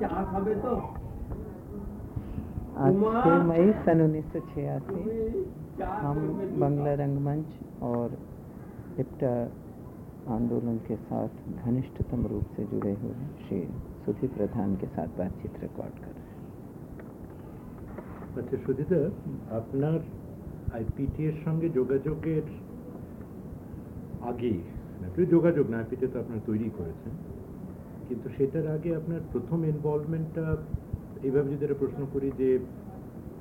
চা খাবে তো आज उमा! छह मई सन उन्नीस सौ छियासी তুমি চা हम করবে তো? बंगला रंगमंच और इप्टा आंदोलन के साथ घनिष्ठतम रूप से जुड़े हुए श्री सुधीर प्रधान के साथ बातचीत रिकॉर्ड कर रहे हैं আচ্ছা সুধিতা আপনার আইপিটি এর সঙ্গে যোগাযোগের আগে আপনি যোগাযোগ না আইপিটি তো আপনার তৈরি করেছেন কিন্তু সেটার আগে আপনার প্রথম ইনভলভমেন্টটা এইভাবে যদি একটা প্রশ্ন করি যে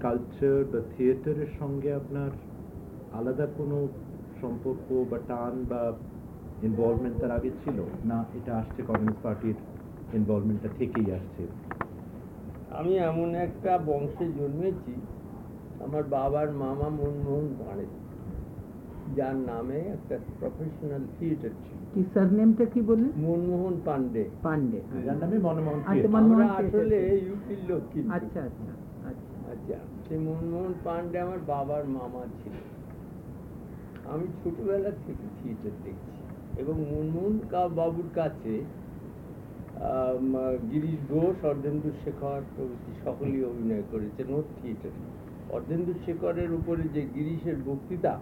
কালচার বা থিয়েটারের সঙ্গে আপনার আলাদা কোনো সম্পর্ক বা টান বা ইনভলভমেন্ট তার আগে ছিল? না, এটা আসছে কমিউনিস্ট পার্টির ইনভলভমেন্টটা থেকেই আসছে? আমি এমন একটা বংশে জন্মেছি, আমার বাবার মামা মনমোহন পাড়ে। যার নামে একটা প্রফেশনাল থিয়েটার ছিল। কি স্যার নেমটা কি বললেন? মনমোহন পান্ডে। পান্ডে হ্যাঁ। যার নামে মনমোহন আচ্ছা, আমরা আসলে ইউপির লোক কি আচ্ছা, আচ্ছা আচ্ছা আচ্ছা। সেই মনমোহন পান্ডে আমার বাবার মামা ছিল। আমি ছোটবেলা থেকে থিয়েটার দেখছি। এবং মনমোহন কা বাবুর কাছে গিরিশ ঘোষ অর্ধেন্দু শেখর প্রভৃতি সকলেই অভিনয় করেছেন ওর থিয়েটারে অর্ধেন্দু শেখরের উপরে যে গিরিশের বক্তৃতা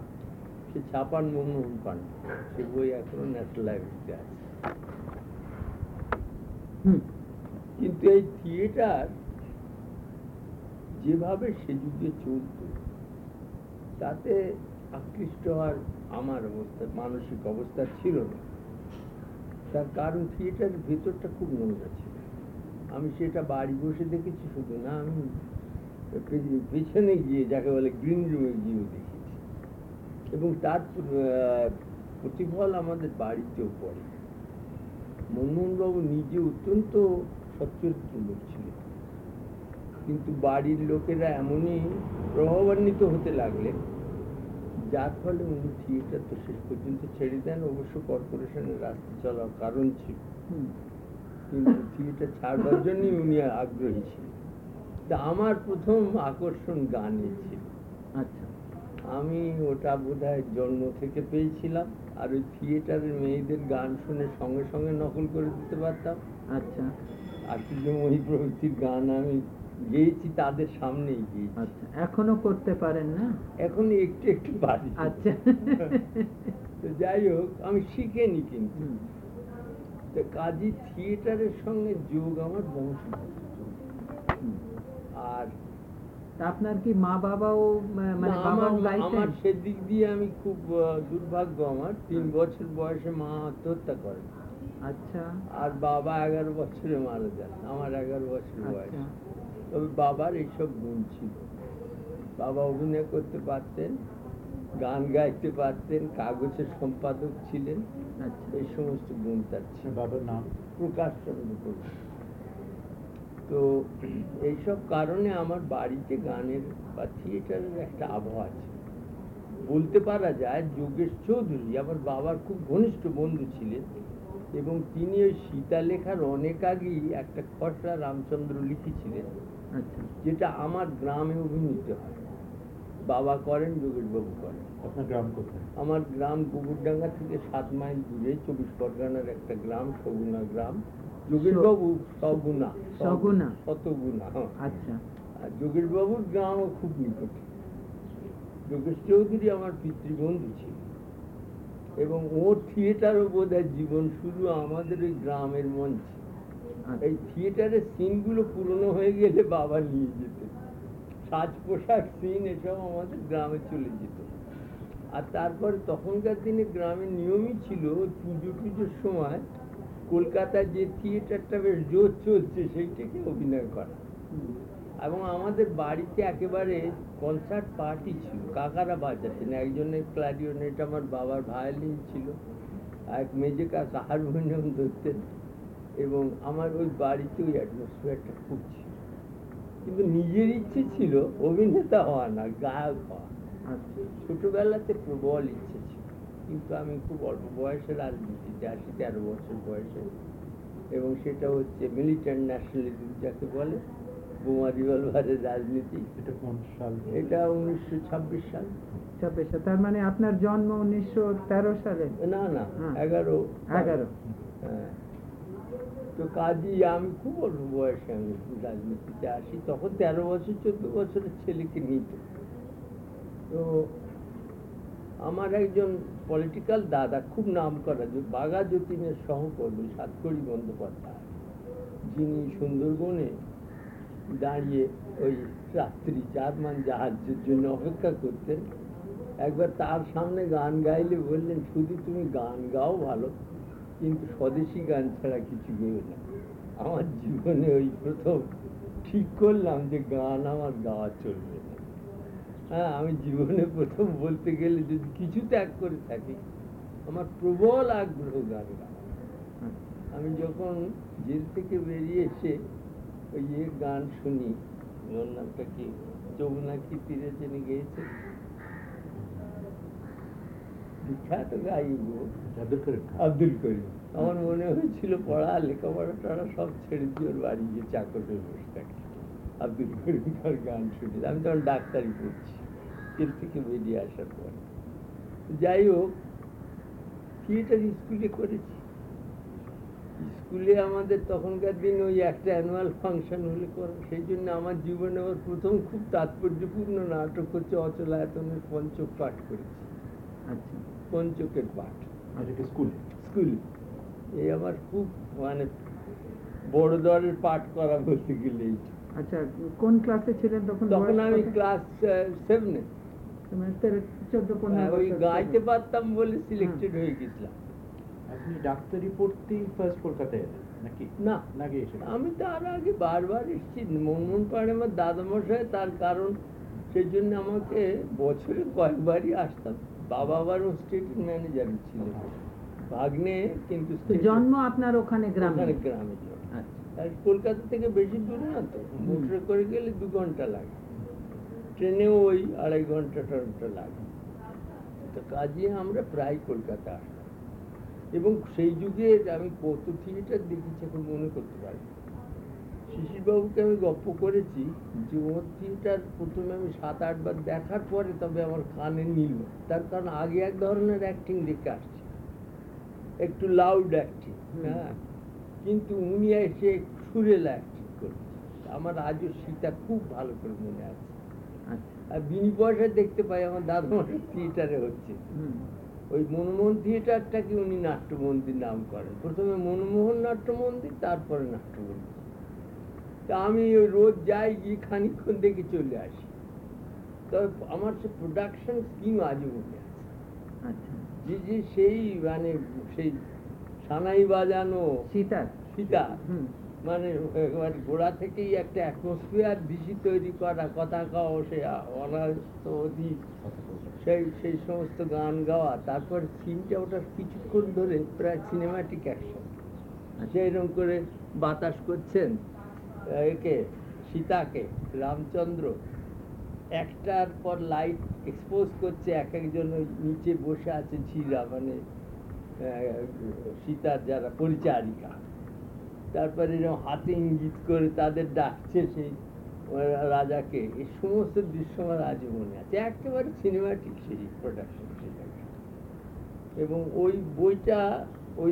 সে ছাপান মনমোহন পান্ডে সে বই এখনও ন্যাশনাল লাইব্রেরিতে আছে। কিন্তু এই থিয়েটার যেভাবে সে যুগে চলত তাতে আকৃষ্ট হওয়ার আমার অবস্থা মানসিক অবস্থা ছিল না। তার কারণ থিয়েটারের ভেতরটা খুব নোংরা ছিল। আমি সেটা বাড়ি বসে দেখেছি শুধু না আমি পেছনে গিয়ে যাকে বলে গ্রিন রুমে গিয়েও দেখেছি এবং তার প্রতিফল আমাদের বাড়িতেও পড়ে। মনমোহনবাবু নিজে অত্যন্ত সচ্চরিত্র লোক ছিলেন। কিন্তু বাড়ির লোকেরা এমনই প্রভাবান্বিত হতে লাগলেন যার ফলে উনি থিয়েটার তো শেষ পর্যন্ত ছেড়ে দেন। অবশ্য কর্পোরেশনের রাস্তা চলার কারণ ছিল। কিন্তু থিয়েটার ছাড়বার জন্যই উনি আগ্রহী ছিলেন। তা আমার প্রথম আকর্ষণ গানে ছিল। আমি ওটা বোধহয় জন্ম থেকে পেয়েছিলাম। আর ওই থিয়েটারের মেয়েদের গান শুনে সঙ্গে সঙ্গে নকল করে দিতে পারতাম। আচ্ছা। আশ্চর্যময়ী প্রভৃতির গান আমি গেয়েছি তাদের সামনেই গিয়েছি। আচ্ছা এখনও করতে পারেন না? এখন একটু একটু পারি। আচ্ছা। তো যাই হোক আমি শিখেনি কিন্তু। হুম, তো কাজী থিয়েটারের সঙ্গে যোগ আমার বংশ আর আপনার কি মা বাবাও মানে বাবাও আমার সেদিক দিয়ে আমি খুব দুর্ভাগ্য আমার। তিন বছর বয়সে মা আত্মহত্যা করেন আচ্ছা। আর বাবা এগারো বছরে মারা যান আমার এগারো বছর বয়স। আচ্ছা তবে বাবার এইসব গুণ ছিল। বাবা অভিনয় করতে পারতেন গান গাইতে পারতেন কাগজের সম্পাদক ছিলেন। আচ্ছা। এই সমস্ত গুণ তার ছিল। বাবার নাম? প্রকাশ চন্দ্র। তো এইসব কারণে আমার বাড়িতে গানের বা থিয়েটারের একটা আবহাওয়া আছে। বলতে পারা যায় যোগেশ চৌধুরী আমার বাবার খুব ঘনিষ্ঠ বন্ধু ছিলেন এবং তিনি ওই সীতা লেখার অনেক আগেই একটা খসড়া রামচন্দ্র লিখেছিলেন আচ্ছা। যেটা আমার গ্রামে অভিনীত হয়। বাবা করেন যোগেশবাবু করেন। আপনার গ্রাম কোথায়? আমার গ্রাম গুবুরডাঙ্গা থেকে সাত মাইল দূরে চব্বিশ পরগনার একটা গ্রাম সগুনা গ্রাম। যোগেশবাবু সগুনা সগুনা। শতগুনা হ্যাঁ। আচ্ছা। আর যোগেশবাবুর গ্রামও খুব নিকটে। যোগেশ চৌধুরী আমার পিতৃবন্ধু ছিল এবং ওর থিয়েটারও বোধ জীবন শুরু আমাদের ওই গ্রামের মঞ্চে। আচ্ছা। এই থিয়েটারের সিনগুলো পুরনো হয়ে গেলে বাবা নিয়ে যেত সাজ পোশাক সিন এসব আমাদের গ্রামে চলে যেত। আর তারপরে তখনকার দিনে গ্রামের নিয়মই ছিল পুজো টুজোর সময় কলকাতায় যে থিয়েটারটা বেশ জোর চলছে সেইটাকে অভিনয় করা। এবং আমাদের বাড়িতে একেবারে কনসার্ট পার্টি ছিল কাকারা বাজাতেন একজনের ক্লারিওনেট আমার বাবার ভায়োলিন ছিল এক মেজে কাকা হারমোনিয়াম ধরতেন এবং আমার ওই বাড়িতে ওই অ্যাটমসফিয়ারটা খুব ছিল। কিন্তু নিজের ইচ্ছে ছিল অভিনেতা হওয়া না গায়ক হওয়া। আচ্ছা। ছোটবেলাতে প্রবল ইচ্ছে কিন্তু আমি খুব অল্প বয়সে রাজনীতিতে আসি তেরো বছর বয়সে। এবং সেটা হচ্ছে মিলিটেন্ট ন্যাশনালিজম যাকে বলে বোমা রিভলভারের রাজনীতি। এটা কোন সাল? এটা উনিশশো ছাব্বিশ সাল। ছাব্বিশ সাল তার মানে আপনার জন্ম উনিশশো তেরো সালে? না না হ্যাঁ। এগারো। এগারো। হ্যাঁ। তো কাজী আমি খুব অল্প বয়সে আমি রাজনীতিতে আসি। তখন তেরো বছর চোদ্দ বছরের ছেলেকে নিত। তো আমার একজন পলিটিক্যাল দাদা, খুব নাম করা যে বাঘা যতীনের সহকর্মী সাতকড়ি বন্দ্যোপাধ্যায়। যিনি সুন্দরবনে দাঁড়িয়ে ওই রাত্রি জার্মান জাহাজের জন্য অপেক্ষা করতেন, একবার তার সামনে গান গাইলে বললেন শুধু তুমি গান গাও ভালো, কিন্তু স্বদেশি গান ছাড়া কিছু গেও না। আমার জীবনে ওই প্রথম ঠিক করলাম যে গান আমার গাওয়া চলবে। হ্যাঁ আমি জীবনে প্রথম বলতে গেলে যদি কিছু ত্যাগ করে থাকি আমার প্রবল আগ্রহ গান আমি যখন জেল থেকে বেরিয়ে এসে ওই ইয়ে গান শুনি ওর নামটা কি? যমুনা কি তীরে জেনে গিয়েছে। বিখ্যাত গাইব আব্দুল করিম। আব্দুল করিম। আমার মনে হয়েছিল পড়া লেখাপড়া টড়া সব ছেড়ে দিয়ে ওর বাড়ি গিয়ে চাকর হয়ে বসে থাকি। আব্দুল করিম খার গান শুনি আমি তখন ডাক্তারি পড়ছি জেল থেকে বেরিয়ে আসার পর। যাই হোক থিয়েটার স্কুলে করেছি। স্কুলে আমাদের তখনকার দিন ওই একটা অ্যানুয়াল ফাংশন হলে করো সেই জন্য আমার জীবনে আমার প্রথম খুব তাৎপর্যপূর্ণ নাটক হচ্ছে অচলায়তনের পঞ্চক পাঠ করেছি। আচ্ছা। পঞ্চকের পাঠ। আর এটা স্কুলে স্কুল এই আমার খুব মানে বড় দরের পাঠ করা বলতে গেলে এইটা। আচ্ছা কোন ক্লাসে ছিলেন তখন তখন আমি? ক্লাস সেভেনে পনেরো ওই গাইতে পারতাম বলে সিলেক্টেড হয়ে। গেছিলাম। আপনি ডাক্তারি পড়তেই ফার্স্ট কলকাতায় এলেন নাকি? না। নাকি আমি তার আগে বারবার এসেছি। মনমোহন পাড়ে আমার দাদামশাই তার কারণ সেই জন্য আমাকে বছরে কয়েকবারই আসতাম। বাবা আবার স্টেট ম্যানেজার ছিল ভাগ্নে কিন্তু জন্ম আপনার ওখানে গ্রামে? গ্রামে। কলকাতা থেকে বেশি দূর না তো? মোটরে করে গেলে দু ঘণ্টা লাগে। ট্রেনেও ওই আড়াই ঘণ্টা টন্টা লাগে। তো কাজে আমরা প্রায় কলকাতা আসতাম এবং সেই যুগে আমি কত থিয়েটার দেখেছি এখন মনে করতে পারি শিশিরবাবুকে আমি গপ্প করেছি যে ওর থিয়েটার প্রথমে আমি সাত আটবার দেখার পরে তবে আমার কানে নিল। তার কারণ আগে এক ধরনের অ্যাক্টিং দেখে আসছি। একটু লাউড অ্যাক্টিং হ্যাঁ? কিন্তু উনি এসে সুরেলা অ্যাক্টিং করছে। আমার আজও সেটা খুব ভালো করে মনে আছে। আচ্ছা। আর বিনি পয়সা দেখতে পাই আমার দাদামার থিয়েটারে হচ্ছে। ওই মনমোহন থিয়েটারটাকে উনি নাট্য মন্দির নাম করেন। প্রথমে মনমোহন নাট্য মন্দির তারপরে নাট্য মন্দির তা আমি ওই রোজ যাই গিয়ে খানিকক্ষণ দেখে চলে আসি। তবে আমার সে প্রোডাকশন স্কিম আজও মনে আছে। আচ্ছা। যে যে সেই মানে সেই সানাই বাজানো। সীতার সীতা মানে একেবারে গোড়া থেকেই একটা অ্যাটমসফিয়ার দিশি তৈরি করা কথা কাও সে অনাস্ত অধিক সেই সেই সমস্ত গান গাওয়া তারপর সিনটা ওটা কিছুক্ষণ ধরে প্রায় সিনেমাটিক অ্যাকশন সেইরকম করে বাতাস করছেন একে সীতাকে রামচন্দ্র। একটার পর লাইট এক্সপোজ করছে এক একজন ওই নিচে বসে আছে ঝিরা মানে সীতার যারা পরিচারিকা, তারপরে এরকম হাতে ইঙ্গিত করে তাদের ডাকছে সেই রাজাকে এই সমস্ত দৃশ্য আমার আজও মনে আছে। একেবারে সিনেমাটিক সেই প্রোডাকশন এবং ওই বইটা ওই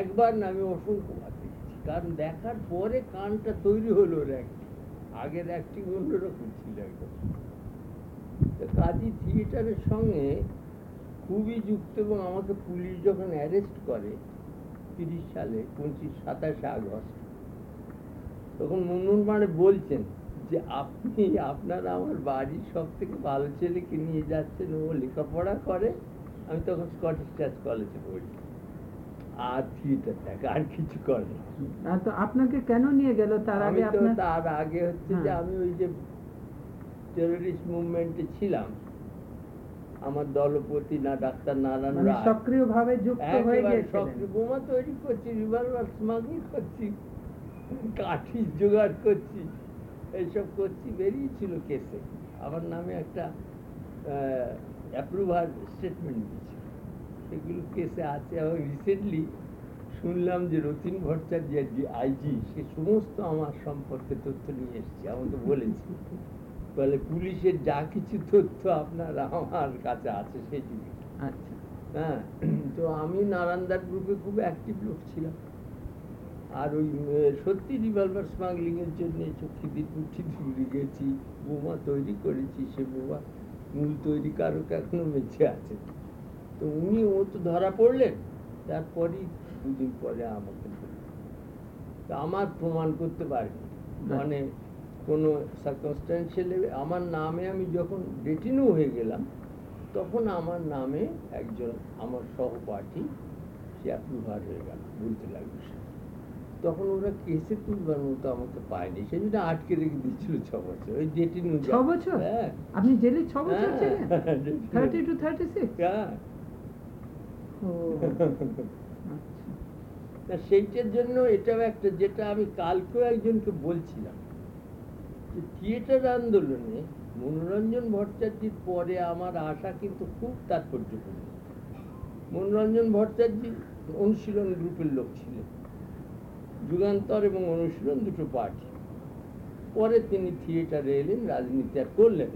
একবার না আমি অসংখ্যবার দেখেছি। কারণ দেখার পরে কানটা তৈরি হলো ওর অ্যাক্টিং আগের অ্যাক্টিং অন্যরকম ছিল একদম। কাজী থিয়েটারের সঙ্গে খুবই যুক্ত এবং আমাকে পুলিশ যখন অ্যারেস্ট করে তিরিশ সালে পঁচিশ সাতাশে আগস্ট তখন মনমোহন মারে বলছেন যে আপনি আপনারা আমার বাড়ির সব থেকে ভালো ছেলেকে নিয়ে যাচ্ছেন ও লেখাপড়া করে? আমি তখন স্কটিশ চার্চ কলেজে পড়ি। আর থিয়েটার দেখা আর কিছু করে না। তো আপনাকে কেন নিয়ে গেল? তার আগে তার আগে হচ্ছে যে হ্যাঁ। আমি ওই যে টেররিস্ট মুভমেন্টে ছিলাম। আমার দলপতি না ডাক্তার নারায়ণ মানে রায়। সক্রিয় ভাবে যুক্ত হয়ে সক্রিয় বোমা তৈরি করছি রিভলভার স্মাগলিং করছি কাঠি জোগাড় করছি এইসব করছি বেরিয়েছিল কেসে আমার নামে একটা অ্যাপ্রুভার স্টেটমেন্ট দিয়েছিল। সেগুলো কেসে আছে। এবং রিসেন্টলি শুনলাম যে রতিন ভট্টাচার্য যে আইজি সে সমস্ত আমার সম্পর্কে তথ্য নিয়ে এসছে। আমাকে বলেছে। বলে পুলিশের যা কিছু তথ্য আপনার আমার কাছে আছে সেই জিনিস। আচ্ছা। হ্যাঁ তো আমি নারায়ণদার গ্রুপে খুব অ্যাক্টিভ লোক ছিলাম। আর ওই সত্যি রিভলভার স্মাগলিং এর জন্য খিদিরপুর টিদিরপুরে গেছি বোমা তৈরি করেছি সে বোমা মূল তৈরি কারক এখনও বেঁচে আছে। তো উনি ও তো ধরা পড়লেন তারপরই দুদিন পরে আমাকে। তা আমার প্রমাণ করতে পারিনি। মানে কোনো সার্কমস্টেন্সিয়ালি আমার নামে আমি যখন ডেটিনও হয়ে গেলাম তখন আমার নামে একজন আমার সহপাঠী সে অ্যাপ্রুভার হয়ে গেল বলতে লাগল সে। তখন ওরা কেসে তুলবার মতো আমাকে পায়নি। সেই জন্য আটকে রেখে দিচ্ছিল ছ বছর ওই ডেটিনু ছ বছর? হ্যাঁ। আপনি জেলে ছ বছর। থার্টি টু থার্টি সিক্স হ্যাঁ। সেইটার জন্য এটাও একটা যেটা আমি কালকেও একজনকে বলছিলাম। থিয়েটার আন্দোলনে মনোরঞ্জন ভট্টাচার্যের পরে আমার আশা কিন্তু খুব তাৎপর্যপূর্ণ। মনোরঞ্জন ভট্টাচার্য অনুশীলন গ্রুপের লোক ছিলেন। যুগান্তর এবং অনুশীলন দুটো পার্টি। পরে তিনি থিয়েটারে এলেন, রাজনীতি আর করলেন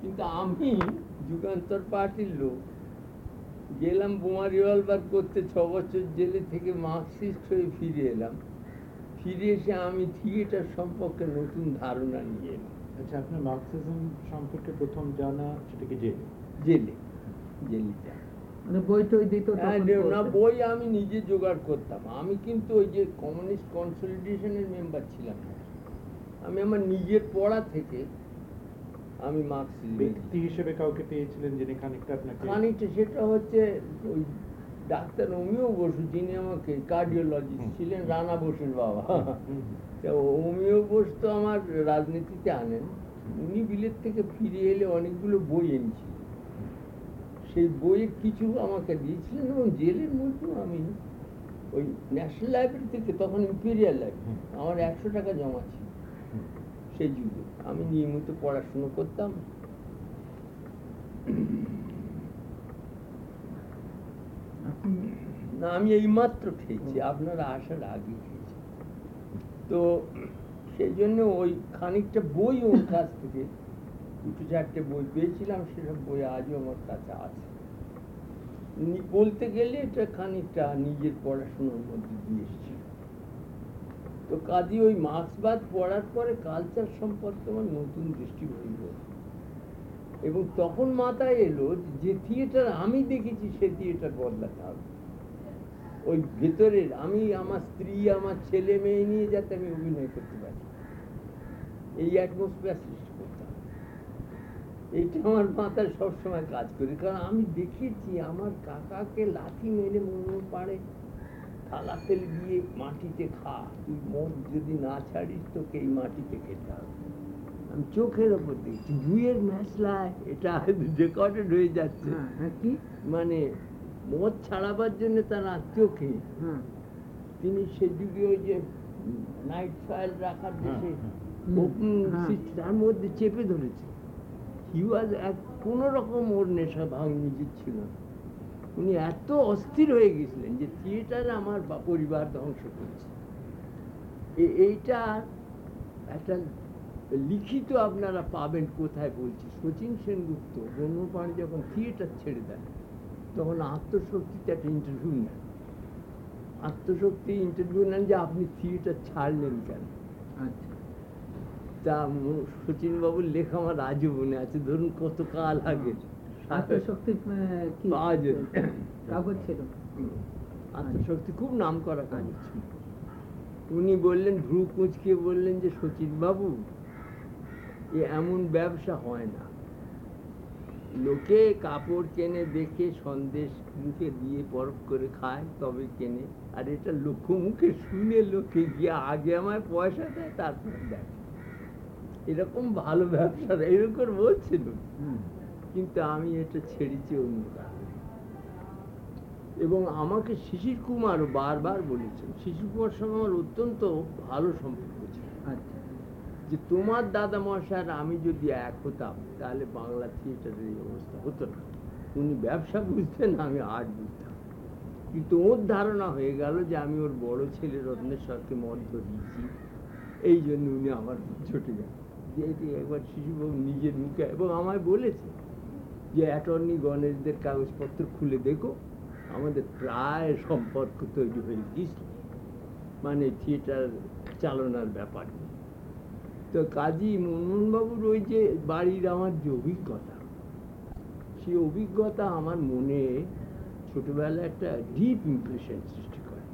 কিন্তু আমি যুগান্তর পার্টির লোক। গেলাম বোমা রিভলভার করতে ছ বছর জেলে থেকে মার্কসিস্ট হয়ে ফিরে এলাম। ফিরে এসে আমি থিয়েটার সম্পর্কে নতুন ধারণা নিয়ে আচ্ছা আপনার মার্কসিজম সম্পর্কে প্রথম জানা সেটা কি জেলে? জেলে জেলে মানে বই টই দিত হ্যাঁ, না বই আমি নিজে জোগাড় করতাম। আমি কিন্তু ওই যে কমিউনিস্ট কনসলিডেশনের মেম্বার ছিলাম। আমি আমার নিজের পড়া থেকে আমি মার্কসিজম ব্যক্তি হিসেবে কাউকে পেয়েছিলেন যিনি খানিকটা আপনাকে খানিকটা সেটা হচ্ছে ওই ডাক্তার অমিয় বসু যিনি আমাকে কার্ডিওলজিস্ট ছিলেন রানা বসুর বাবা। তা অমিয় বোস তো আমার রাজনীতিতে আনেন। উনি বিলেত থেকে ফিরে এলে অনেকগুলো বই এনেছিলেন সেই বইয়ের কিছু আমাকে দিয়েছিলেন এবং জেলের মধ্যেও আমি ওই ন্যাশনাল লাইব্রেরি থেকে তখন ইম্পেরিয়াল লাইব্রেরি আমার একশো টাকা জমা ছিল। সেই যুগে আমি নিয়মিত পড়াশুনো করতাম আপনি না আমি এইমাত্র খেয়েছি, আপনারা আসার আগে খেয়েছি তো সেই জন্য ওই খানিকটা বই ওর কাছ থেকে, দুটো চারটে বই পেয়েছিলাম, সেসব বই আজও আমার কাছে আছে। বলতে গেলে এটা খানিকটা নিজের পড়াশোনার মধ্যে দিয়ে এসেছি। তো কাজে ওই মার্ক্সবাদ পড়ার পরে কালচার সম্পর্কে আমার নতুন দৃষ্টিভঙ্গি। এবং তখন মাথায় এলো যে থিয়েটার আমি দেখেছি, সে থিয়েটার বদলাতে হবে। ওই ভেতরের আমি আমার স্ত্রী আমার ছেলে মেয়ে নিয়ে যাতে আমি অভিনয় করতে পারি। এই অ্যাটমসফিয়ার সৃষ্টি করতাম এইটা আমার মাথায় সবসময় কাজ করে। কারণ আমি দেখেছি আমার কাকাকে লাথি মেরে মনে পাড়ে থালা ফেলে দিয়ে মাটিতে খা। তুই মদ যদি না ছাড়িস তোকে এই মাটিতে খেতে হবে। আমি চোখের ওপর দেখছি বুয়ের ম্যাচলায় এটা রেকর্ডেড হয়ে যাচ্ছে। হ্যাঁ হ্যাঁ মানে মদ ছাড়াবার জন্য তার আত্মীয়কে তিনি সে যুগে ওই যে নাইট ফাইল রাখার system, তার মধ্যে চেপে ধরেছে। হি ওয়াজ এক কোনো রকম ওর নেশা ভাঙ নিজের ছিল উনি এত অস্থির হয়ে গেছিলেন যে থিয়েটার আমার পরিবার ধ্বংস করছে। এইটা একটা লিখিত আপনারা পাবেন কোথায় বলছি। শচীন সেনগুপ্ত বন্যপ্রাণী যখন থিয়েটার ছেড়ে দেন তখন আত্মশক্তিতে একটা ইন্টারভিউ নেন। আত্মশক্তি ইন্টারভিউ নেন যে আপনি থিয়েটার ছাড়লেন কেন? আচ্ছা। তা শচীন বাবুর লেখা আমার আজও মনে আছে ধরুন কত কাল আগে আত্মশক্তি। কাগজ ছিল। আত্মশক্তি খুব নাম করা কাজ ছিল। উনি বললেন ভ্রু কুঁচকে বললেন যে শচীন বাবু এ এমন ব্যবসা হয় না। লোকে কাপড় কেনে দেখে সন্দেশ মুখে দিয়ে বরফ করে খায় তবে কেনে। আর এটা লোক মুখে শুনে লোকে গিয়ে আগে আমায় পয়সা দেয় তারপর দেয়। এরকম ভালো ব্যবসা এরকম বলছিল। কিন্তু আমি এটা ছেড়েছি অন্য এবং আমাকে শিশির কুমার বারবার বলেছেন শিশির কুমার সঙ্গে আমার অত্যন্ত ভালো সম্পর্ক। যে তোমার দাদা মশাই আমি যদি এক হতাম, তাহলে বাংলা থিয়েটারের এই অবস্থা হতো না। উনি ব্যবসা বুঝতেন, আমি আর্ট বুঝতাম। কিন্তু ওর ধারণা হয়ে গেল যে আমি ওর বড় ছেলে রত্নেশ্বরকে মদ ধরিয়েছি এই জন্য উনি আমার ছুটে গেল যে এটি একবার শিশুবাবু নিজের মুখে এবং আমায় বলেছে যে, অ্যাটর্নি গণেশদের কাগজপত্র খুলে দেখো। আমাদের প্রায় সম্পর্ক তৈরি হয়ে গিয়েছিল মানে থিয়েটার চালনার ব্যাপার তো কাজী মোহনবাবুর ওই যে বাড়ির আমার যে অভিজ্ঞতা, সেই অভিজ্ঞতা আমার মনে ছোটবেলায় একটা ডিপ ইমপ্রেশন সৃষ্টি করে।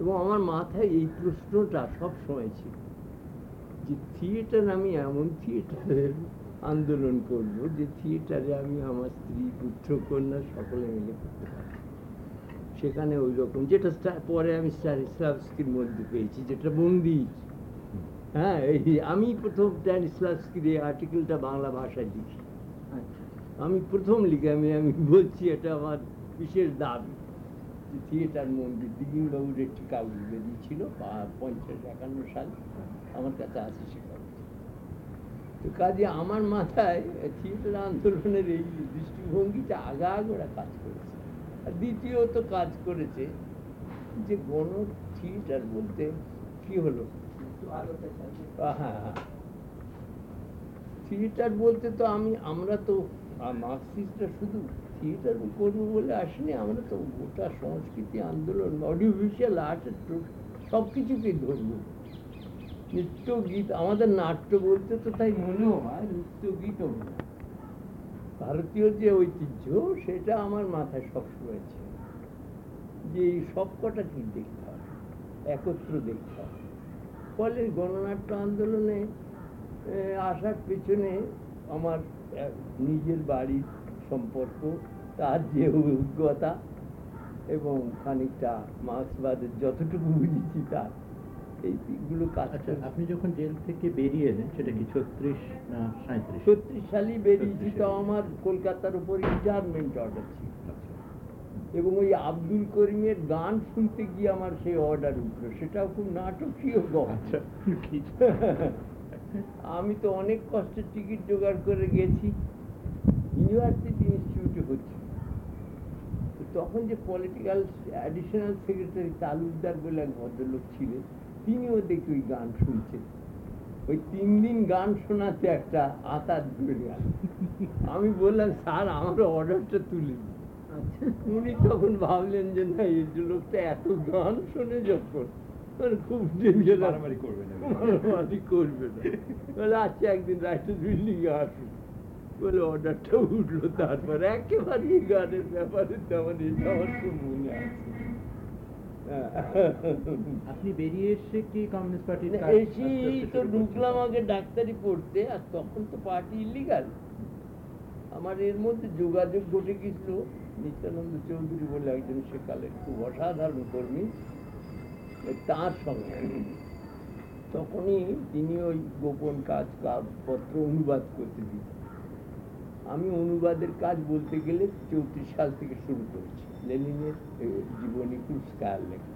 এবং আমার মাথায় এই প্রশ্নটা সব সময় ছিল যে, থিয়েটার আমি এমন থিয়েটারের আন্দোলন করব যে, থিয়েটারে আমি আমার স্ত্রী পুত্র কন্যা সকলে মিলে করতে পারি সেখানে ওই রকম, যেটা পরে আমি স্টানিস্লাভস্কির মধ্যে পেয়েছি, যেটা বন্দির হ্যাঁ আমি প্রথম স্টানিস্লাভস্কির এই আর্টিকেলটা বাংলা ভাষায় লিখি। আমি প্রথম লিখে, আমি আমি বলছি এটা আমার বিশেষ দাবি থিয়েটার মন্দির দিগিনবাবুর একটি কাগজ বেরিয়েছিল পঞ্চাশ একান্ন সাল আমার কাছে আছে সে কাগজ তো কাজে আমার মাথায় থিয়েটার আন্দোলনের এই দৃষ্টিভঙ্গিটা আগা আগোড়া কাজ করেছে। আর দ্বিতীয়ত কাজ করেছে যে গণ থিয়েটার বলতে কি হলো? হ্যাঁ হ্যাঁ। থিয়েটার বলতে তো আমি, আমরা তো মার্কসিস্টরা শুধু থিয়েটার করব বলে আমরা তো গোটা সংস্কৃতি আন্দোলন সব কিছুকেই ধরবো। নৃত্য গীত আমাদের নাট্য বলতে তো তাই মনে হয় নৃত্য গীত ভারতীয় যে ঐতিহ্য, সেটা আমার মাথায় সবসময় ছিল যে এই সব কটা কি দেখতে হবে? একত্র দেখতে হবে। ফলে গণনাট্য আন্দোলনে আসার পেছনে আমার নিজের বাড়ির সম্পর্ক তার যে অভিজ্ঞতা এবং খানিকটা মার্ক্সবাদের যতটুকু বুঝেছি তার এই দিকগুলো কাজ আচ্ছা আপনি যখন জেল থেকে বেরিয়ে এলেন সেটা কি ছত্রিশ না সাঁত্রিশ ছত্রিশ সালই বেরিয়েছি তো 36 আমার কলকাতার উপর ইন্টারমেন্ট অর্ডার ছিল। আচ্ছা। এবং ওই আব্দুল করিমের গান শুনতে গিয়ে আমার সেই অর্ডার উঠল। সেটাও খুব নাটকীয় আচ্ছা আমি তো অনেক কষ্টের টিকিট জোগাড় করে গেছি। ইউনিভার্সিটি ইনস্টিটিউটে হচ্ছে। তখন যে পলিটিক্যাল অ্যাডিশনাল সেক্রেটারি তালুকদার বলে এক ভদ্রলোক ছিলেন তিনিও দেখি ওই গান শুনছেন। ওই তিন দিন গান শোনাতে একটা আতার ধরে গেল। আমি বললাম স্যার আমার অর্ডারটা তুলে আচ্ছা উনি তখন ভাবলেন যে না এই লোকটা এত গান শোনে যখন মানে খুব ডেঞ্জারাস মারামারি করবে না। মারামারি করবে না বলে আচ্ছা একদিন রাইটার বিল্ডিং এ আসুন বলে অর্ডারটা উঠল তারপর একেবারে এই গানের ব্যাপারে তেমন এটা আমার খুব মনে আছে। আপনি বেরিয়ে এসে কি কমিউনিস্ট পার্টি এসেই তো ঢুকলাম? আগে ডাক্তারি পড়তে আর তখন তো পার্টি ইলিগাল আমার এর মধ্যে যোগাযোগ ঘটে গেছিল নিত্যানন্দ চৌধুরী বলে একজন সেকালে খুব অসাধারণ কর্মী তার সঙ্গে। তখনই তিনি ওই গোপন কাজ পত্র অনুবাদ করতে দিতেন আমি অনুবাদের কাজ বলতে গেলে চৌত্রিশ সাল থেকে শুরু করেছি। লেনিনের জীবনী কুস্কার লেখা।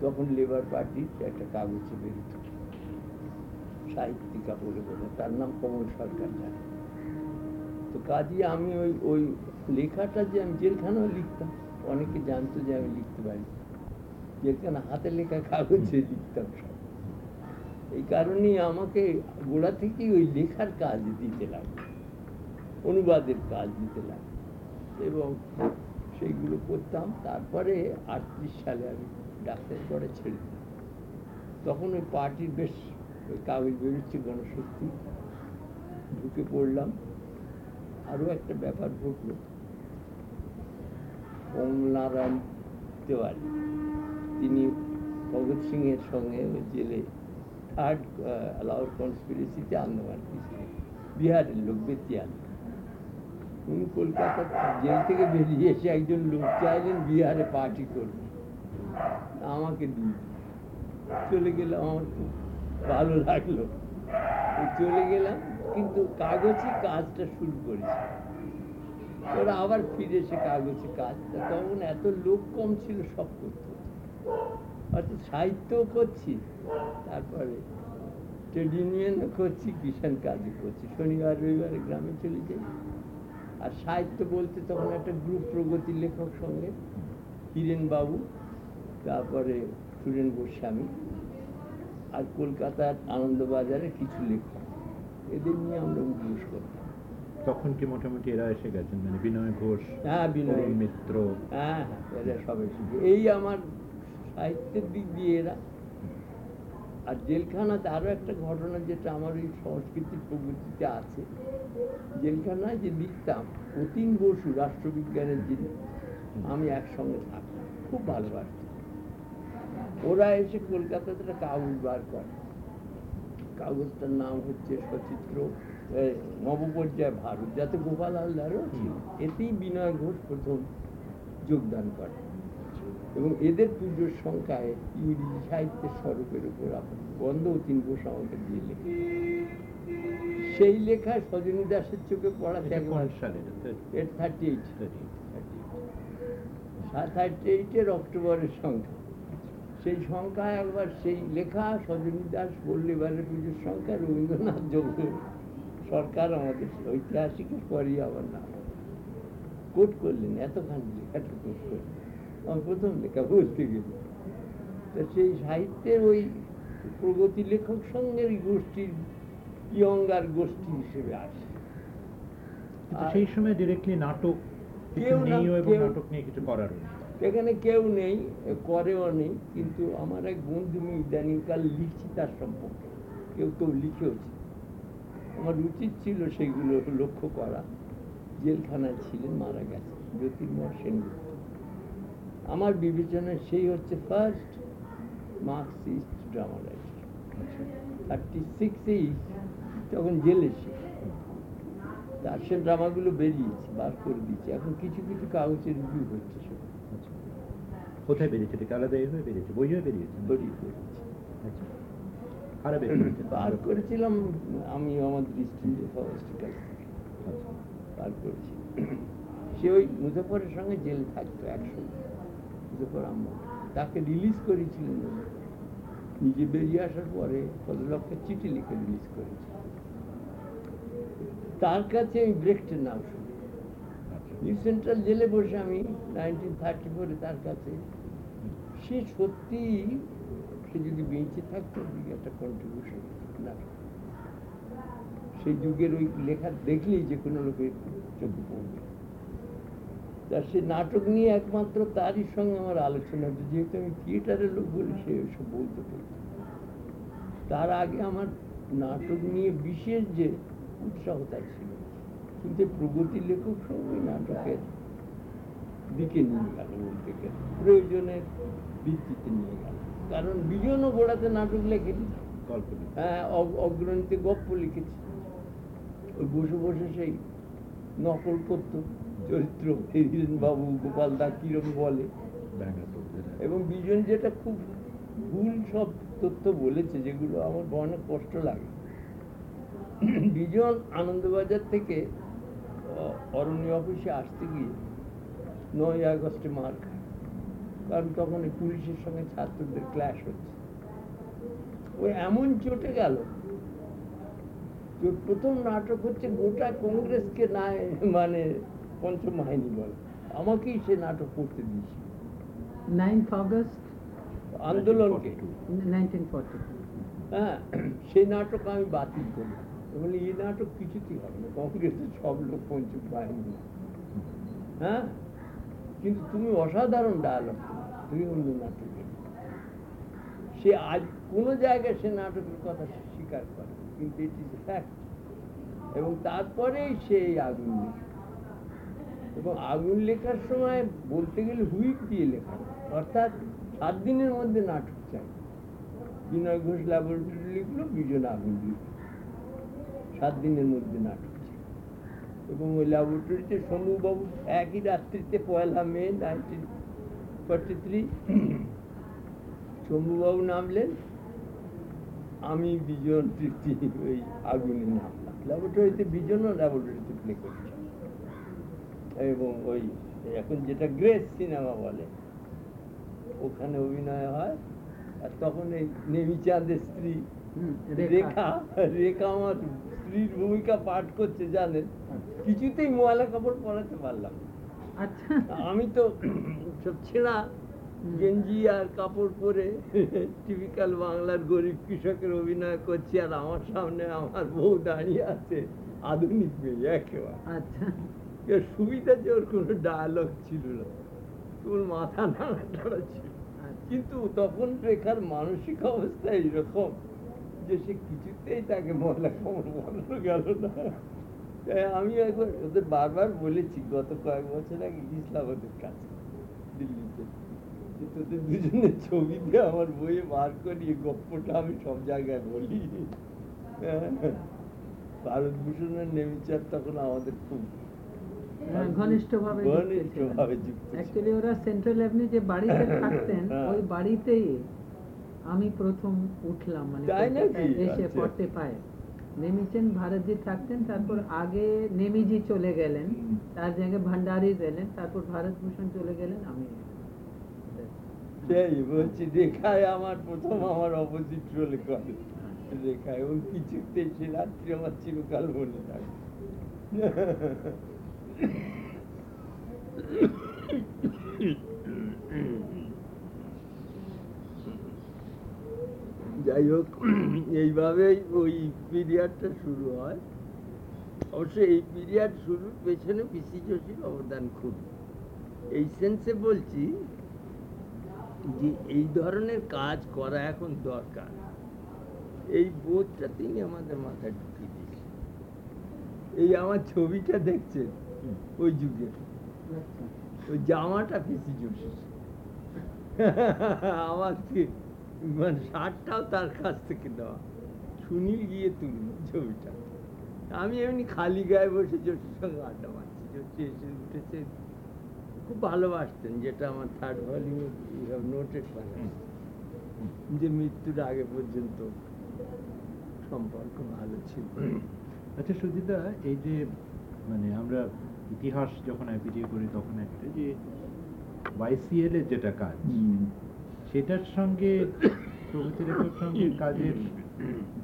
তখন লেবার পার্টির একটা কাগজে বেরিত। সাহিত্যিকা বলে বলে, তার নাম কমল সরকার জানে। তো কাজে আমি ওই ওই লেখাটা যে আমি জেলখানাও লিখতাম, অনেকে জানতো যে আমি লিখতে পারি জেলখানা হাতে লেখা কাগজে লিখতাম সব। এই কারণেই আমাকে গোড়া থেকেই ওই লেখার কাজ দিতে লাগল অনুবাদের কাজ দিতে লাগল এবং সেইগুলো করতাম। তারপরে আটত্রিশ সালে আমি ডাক্তার পড়ে ছেড়ে দিলাম। তখন ওই পার্টির বেশ ওই কাগজ বেরোচ্ছে গণশক্তি। ঢুকে পড়লাম। আরও একটা ব্যাপার ঘটলো। ওমনারায়ণ তেওয়ারি। তিনি ভগৎ সিং এর সঙ্গে জেলে থার্ড অ্যালাউড কনস্পিরেসিতে আন্দামান গেছিলেন বিহারের লোক বেতিয়াল উনি কলকাতা জেল থেকে বেরিয়ে এসে একজন লোক চাইলেন বিহারে পার্টি করবে আমাকে দিয়ে চলে গেলাম, আমার খুব ভালো লাগল। চলে গেলাম, কিন্তু কাগজে কাজটা শুরু করেছি। ওরা আবার ফিরে এসে কাগজে কাজ তখন এত লোক কম ছিল সব করতে। অর্থাৎ সাহিত্যও করছি, তারপরে ট্রেড ইউনিয়নও করছি, কিষাণ কাজও করছি। শনিবার, রবিবারে গ্রামে চলে যাই। আর সাহিত্য বলতে তখন একটা গ্রুপ প্রগতি লেখক সঙ্গে, হিরেন বাবু, তারপরে সুরেন গোস্বামী, আর কলকাতার আনন্দবাজারে কিছু লেখক। এদের নিয়ে আমরা উদ্বোস করতাম। তখন কি মোটামুটি এরা এসে গেছেন? মানে বিনয় ঘোষ হ্যাঁ বিনয়। মিত্র? হ্যাঁ হ্যাঁ এরা এই আমার সাহিত্যের দিক দিয়ে এরা। আর জেলখানাতে আরও একটা ঘটনা যেটা আমার ওই সংস্কৃতির প্রগতিতে আছে। জেলখানায় যে লিখতাম অতীন বসু রাষ্ট্রবিজ্ঞানের যিনি আমি একসঙ্গে থাকতাম খুব ভালোবাসতাম। ওরা এসে কলকাতাতে একটা কাগজ বার করে। কাগজটার নাম হচ্ছে সচিত্র নবপর্যায় ভারত যাতে গোপাল হালদারও ছিল এতেই বিনয় ঘোষ প্রথম যোগদান করে। এবং এদের পুজোর সংখ্যায় ইংরেজি সাহিত্যের স্বরূপের উপর বন্ধ অতীন ঘোষ আমাকে দিয়ে লেখে। সেই লেখায় সজনী দাসের চোখে এটা? এর থার্টি এইট 38 থার্টি এইটের অক্টোবরের সংখ্যা। সেই সংখ্যা একবার সেই লেখা সজনী দাস পল্লীবারের পুজোর সংখ্যা রবীন্দ্রনাথ যোগ্য সরকার আমাদের ঐতিহাসিকের পরই আবার না। কোট করলেন এতখানি লেখাটা কোট করলেন। আমার প্রথম লেখা বলতে গেলে তা সেই সাহিত্যের ওই প্রগতি লেখক সঙ্গের গোষ্ঠীর ইয়ঙ্গার গোষ্ঠী হিসেবে আসে। সেই সময় ডিরেক্টলি নাটক কেউ নাটক নিয়ে কিছু করার এখানে কেউ নেই করেও নেই কিন্তু আমার এক বন্ধু ইদানিংকাল লিখছি তার সম্পর্কে। কেউ কেউ লিখেওছে। আমার উচিত ছিল সেগুলো লক্ষ্য করা। জেলখানায় ছিলেন মারা গেছে জ্যোতির্ময় সেনগুপ্ত। আমার বিবেচনায় সেই হচ্ছে first marxist drama writer thirty সিক্সেই তখন জেলে ছিল তার সে ড্রামাগুলো বেরিয়েছে বার করে দিচ্ছে এখন কিছু কিছু কাগজে রিভিউ হচ্ছে সব। আচ্ছা। কোথায় বেরিয়েছে? আলাদা হয়ে বেরিয়েছে? বই হয়ে বেরিয়েছে না? আচ্ছা করেছিলাম আমি আমার দৃষ্টি আচ্ছা। করেছি। সে ওই মুজফরের সঙ্গে জেলে থাকতো একসঙ্গে মুজফর আহমদ তাকে রিলিজ করেছিলেন নিজে বেরিয়ে আসার পরে পদলক্ষের চিঠি লিখে রিলিজ করেছে। তার কাছে আমি ব্রেকটের নাম শুনি। আচ্ছা। নিউ সেন্ট্রাল জেলে বসে আমি নাইনটিন থার্টি ফোরে তার কাছে সে সত্যি সে যদি বেঁচে থাকতো একটা কন্ট্রিবিউশন না। সেই যুগের ওই লেখা দেখলেই যে কোনো লোকের চোখে পড়বে। তা সে নাটক নিয়ে একমাত্র তারই সঙ্গে আমার আলোচনা হতো। যেহেতু আমি থিয়েটারের লোক বলে সে ওসব বলতে পারত। তার আগে আমার নাটক নিয়ে বিশেষ যে উৎসাহতা ছিল। কিন্তু প্রগতি লেখক সঙ্গে নাটকের দিকে নিয়ে গেল বলতে গেলে। প্রয়োজনের ভিত্তিতে নিয়ে গেল। কারণ বিজনও গোড়াতে নাটক লেখেনি। হ্যাঁ অগ- অগ্রণীতে গপ্প লিখেছি। ওই বসে বসে সেই নকল করতো চরিত্র হিরেন বাবু গোপাল দা কিরম বলে। এবং বিজন যেটা খুব ভুল সব তথ্য বলেছে যেগুলো আমার অনেক কষ্ট লাগে। বিজন আনন্দবাজার থেকে অরণ্য অফিসে আসতে গিয়ে নয় আগস্টে মার খায়। কারণ তখন পুলিশের সঙ্গে ছাত্রদের ক্লাশ হচ্ছে। ওই এমন চটে গেল যে প্রথম নাটক হচ্ছে গোটা কংগ্রেসকে না মানে পঞ্চম বাহিনী বলে আমাকেই সে নাটক করতে নাইন্থ অগস্ট আন্দোলনকে 1942 নাইনটিন ফর্টি হ্যাঁ সেই নাটক আমি বাতিল করলাম। বলি এই নাটক কিছুতেই হবে না। কংগ্রেসের সব লোক পঞ্চম বাহিনী হ্যাঁ? কিন্তু তুমি অসাধারণ ডায়ালগ তুমি অন্য নাটক। সে আজ কোনো জায়গায় সে নাটকের কথা স্বীকার করে কিন্তু ইট ইজ ফ্যাক্ট এবং তারপরেই সে আগুন লেখে। এবং আগুন লেখার সময় বলতে গেলে হুইপ দিয়ে লেখা। অর্থাৎ সাত দিনের মধ্যে নাটক চাই। বিনয় ঘোষ ল্যাবরেটরি লিখলো, বিজন আগুন লিখলো সাত দিনের মধ্যে নাটক। এবং ওই ল্যাবরেটরিতে শম্ভুবাবু একই রাত্রিতে পয়লা মে নাইনটিন ফর্টি থ্রি শম্ভুবাবু নামলেন আমি বিজন তৃপ্তি ওই আগুনে নামলাম। ল্যাবরেটরিতে বিজনও ল্যাবরেটরিতে প্লে করছে। এবং ওই এখন যেটা গ্রেস সিনেমা বলে ওখানে অভিনয় হয়। আর তখন এই নেমিচাঁদের স্ত্রী রেখা রেখা। আমার স্ত্রীর ভূমিকা পাঠ করছে জানেন? কিছুতেই ময়লা কাপড় পরাতে পারলাম আচ্ছা। আমি তো সব ছেঁড়া গেঞ্জি আর কাপড় পরে টিপিক্যাল বাংলার গরিব কৃষকের অভিনয় করছি আর আমার সামনে আমার বউ দাঁড়িয়ে আছে আধুনিক মেয়ে একেবারে। আচ্ছা। সুবিধা যে ওর কোনো ডায়ালগ ছিল না তোর মাথা নাড়া ছিল। আচ্ছা। কিন্তু তখন রেখার মানসিক অবস্থা এইরকম যে সে কিছুতেই তাকে খবর বলানো গেল না আমি একবার ওদের বারবার বলেছি গত কয়েক বছর আগে গেছিলাম ওদের কাছে দিল্লিতে যে তোদের দুজনের ছবি দিয়ে আমার বইয়ে বার করি গপ্পটা আমি সব জায়গায় বলি হ্যাঁ। ভারতভূষণের নেমিচার তখন আমাদের খুব হ্যাঁ, ঘনিষ্ঠভাবে ছিলেন। ঘনিষ্ঠভাবে যুক্ত। ওরা সেন্ট্রাল অ্যাভিনিউ যে বাড়িতে থাকতেন হ্যাঁ। ওই বাড়িতেই আমি প্রথম উঠলাম মানে তাই নাকি? এসে আচ্ছা। পড়তে পায় নেমিচেন ভারতজি থাকতেন তারপর আগে নেমিজি চলে গেলেন তার জায়গায় ভান্ডারি গেলেন তারপর ভারতভূষণ চলে গেলেন আমি সেই বলছি রেখায় আমার প্রথম আমার অপোজিট রোলে করে রেখায় ওর কিছুতে সে রাত্রি আমার চিরকাল মনে থাকে যাই হোক, এইভাবেই ওই পিরিয়ডটা শুরু হয়। অবশ্য এই পিরিয়ড শুরুর পেছনে পিসি যোশীর অবদান খুব। এই সেন্সে বলছি যে এই ধরনের কাজ করা এখন দরকার। এই বোধটা তিনি আমাদের মাথায় ঢুকিয়ে দিয়েছেন। এই আমার ছবিটা দেখছেন? ওই যুগে। ওই জামাটা পিসি যোশী আমার মানে শার্টটাও তার কাছ থেকে দেওয়া সুনীল গিয়ে তুলল ছবিটা। আমি এমনি খালি গায়ে বসে জোশীর সঙ্গে আড্ডা মারছি জোশী এসে উঠেছে। খুব ভালোবাসতেন যেটা আমার থার্ড ভলিউমে নোটেড যে মৃত্যুর আগে পর্যন্ত সম্পর্ক ভালো ছিল। আচ্ছা সুজিদা এই যে মানে আমরা ইতিহাস যখন আইপিডিএ করি তখন একটা যে ওয়াইসিএল এর যেটা কাজ সেটার সঙ্গে প্রগতি রেখার সঙ্গে কাজের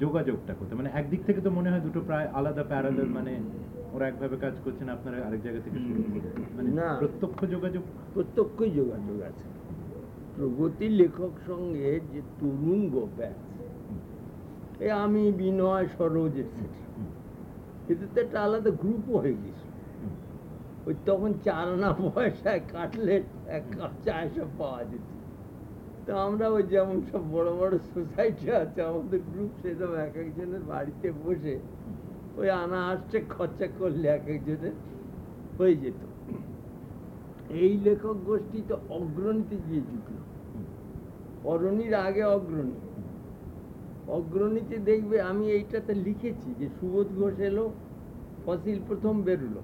যোগাযোগটা করতে। মানে একদিক থেকে তো মনে হয় দুটো প্রায় আলাদা প্যারালাল মানে ওরা একভাবে কাজ করছেন আপনারা আরেক জায়গা থেকে শুরু মানে। প্রত্যক্ষ যোগাযোগ? প্রত্যক্ষই যোগাযোগ আছে। প্রগতি লেখক সঙ্গে যে তরুণ এ আমি বিনয় সরোজ এটসেট্রা এদের তো একটা আলাদা গ্রুপও হয়ে গেছে। ওই তখন চার আনা পয়সায় কাটলেট এক কাপ চা সব পাওয়া যেত। তো আমরা ওই যেমন সব বড় বড় সোসাইটি আছে, আমাদের গ্রুপ সেরকম এক একজনের বাড়িতে বসে ওই আনা আসছে খরচা করলে এক একজনের হয়ে যেত। এই লেখক গোষ্ঠী তো অগ্রণীতে গিয়ে ঝুঁকলো অরণির আগে অগ্রণী। অগ্রণীতে দেখবে আমি এইটাতে লিখেছি যে সুবোধ ঘোষ এলো, ফসিল প্রথম বেরোলো।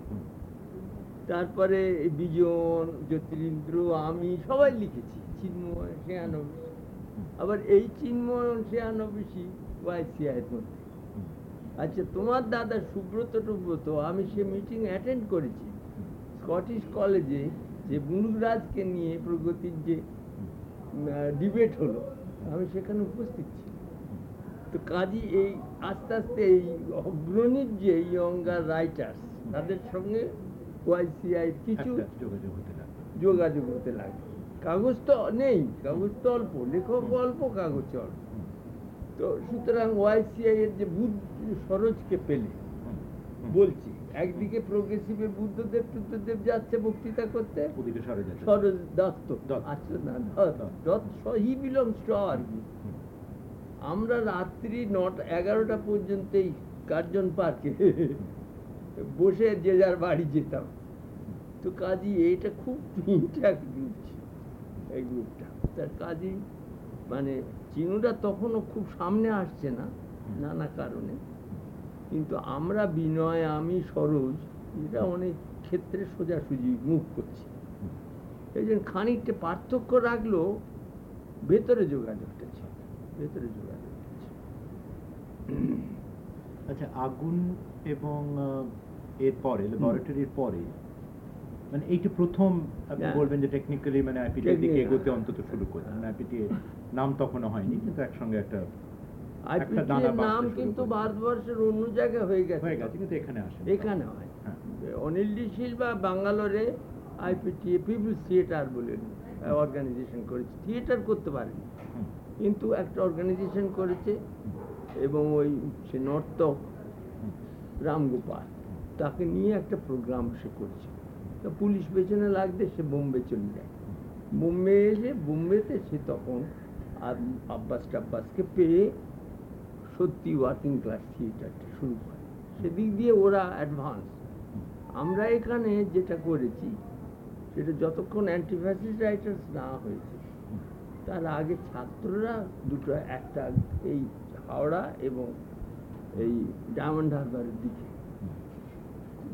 তারপরে বিজন জ্যোতিরিন্দ্র আমি সবাই লিখেছি। চিন্ময় শেয়ানবিশ আবার এই চিন্ময় শেয়ানবিশি ওয়াইসিআইয়ের মধ্যে। আচ্ছা তোমার দাদা সুব্রত টুব্রত, আমি সে মিটিং অ্যাটেন্ড করেছি। স্কটিশ কলেজে যে মুলুকরাজকে নিয়ে প্রগতির যে ডিবেট হলো, আমি সেখানে উপস্থিত ছিলাম। তো কাজী এই আস্তে আস্তে এই অগ্রণীর যে ইয়ঙ্গার রাইটার্স তাদের সঙ্গে ওয়াইসিআই কিছু যোগাযোগ হতে লাগল যোগাযোগ হতে লাগে কাগজ তো নেই কাগজ তো অল্প লেখক অল্প কাগজ অল্প তো সুতরাং ওয়াইসিআই এর যে বুদ্ধ সরোজকে পেলে। বলছি একদিকে প্রোগ্রেসিভে বুদ্ধদেব টুদ্ধদেব যাচ্ছে বক্তৃতা করতে সরোজ দত্ত। আচ্ছা না Dutta Dutta he belongs to আর আমরা রাত্রি নটা এগারোটা পর্যন্ত এই কার্জন পার্কে বসে যে যার বাড়ি যেতাম তো কাজী এইটা খুব ইন্ট্যাক্ট গ্রুপ ছিল এই গ্রুপটা তার কাজী মানে চিনুটা তখনও খুব সামনে আসছে না নানা কারণে। কিন্তু আমরা বিনয় আমি সরোজ এটা অনেক ক্ষেত্রে সোজাসুজি মুখ করছি। এই জন্য খানিকটা পার্থক্য রাখলেও ভেতরে যোগাযোগটা ছিল ভেতরে যোগাযোগটা ছিল। আচ্ছা আগুন এবং আহ, এর পরে ল্যাবরেটরির পরে মানে এইটা প্রথম আপনি হ্যাঁ। বলবেন যে টেকনিক্যালি মানে দিকে এগোতে অন্তত শুরু করলেন আইপিটি নাম তখনও হয়নি কিন্তু একসঙ্গে একটা একটা IPT দানা এর বাঁধতে নাম কিন্তু ভারতবর্ষের অন্য জায়গায় হয়ে গেছে। কিন্তু এখানে আসে এখানে হয়। হ্যাঁ। অনিল ডি সিলভা ব্যাঙ্গালোরে আইপিটি পিপলস থিয়েটার বলে অর্গানাইজেশন করেছে। থিয়েটার করতে পারেনি। কিন্তু একটা অর্গানাইজেশন করেছে এবং ওই সে নর্তক রামগোপাল তাকে নিয়ে একটা প্রোগ্রাম সে করছে। তো পুলিশ পেছনে লাগতে সে বোম্বে চলে যায়। বোম্বে এসে, বোম্বেতে সে তখন আব- আব্বাস টাব্বাসকে পেয়ে সত্যি ওয়ার্কিং ক্লাস থিয়েটারটা শুরু করে। সেদিক দিয়ে ওরা অ্যাডভান্স আমরা এখানে যেটা করেছি, সেটা যতক্ষণ অ্যান্টিফ্যাসিস্ট রাইটার্স না হয়েছে, তার আগে ছাত্ররা দুটো, একটা এই হাওড়া এবং এই ডায়মন্ড হারবারের দিকে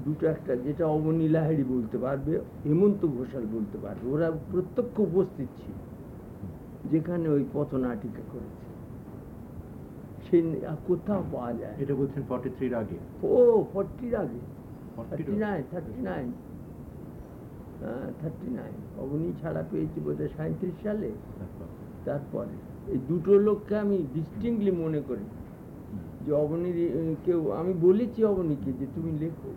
দুটো একটা যেটা অবনী লাহিড়ী বলতে পারবে হেমন্ত ঘোষাল বলতে পারবে। ওরা প্রত্যক্ষ উপস্থিত ছিল যেখানে ওই পথনাটিকা করেছে। সে কোথাও পাওয়া যায় এটা বলছেন ফর্টি থ্রির আগে? ও ফর্টির আগে thirty nine thirty nine thirty nine Abani ছাড়া পেয়েছি বোধহয় সাঁত্রিশ সালে। তারপরে? এই দুটো লোককে আমি ডিস্টিংলি মনে করি। যে অবনীর কেউ আমি বলেছি অবনীকে যে তুমি লেখো।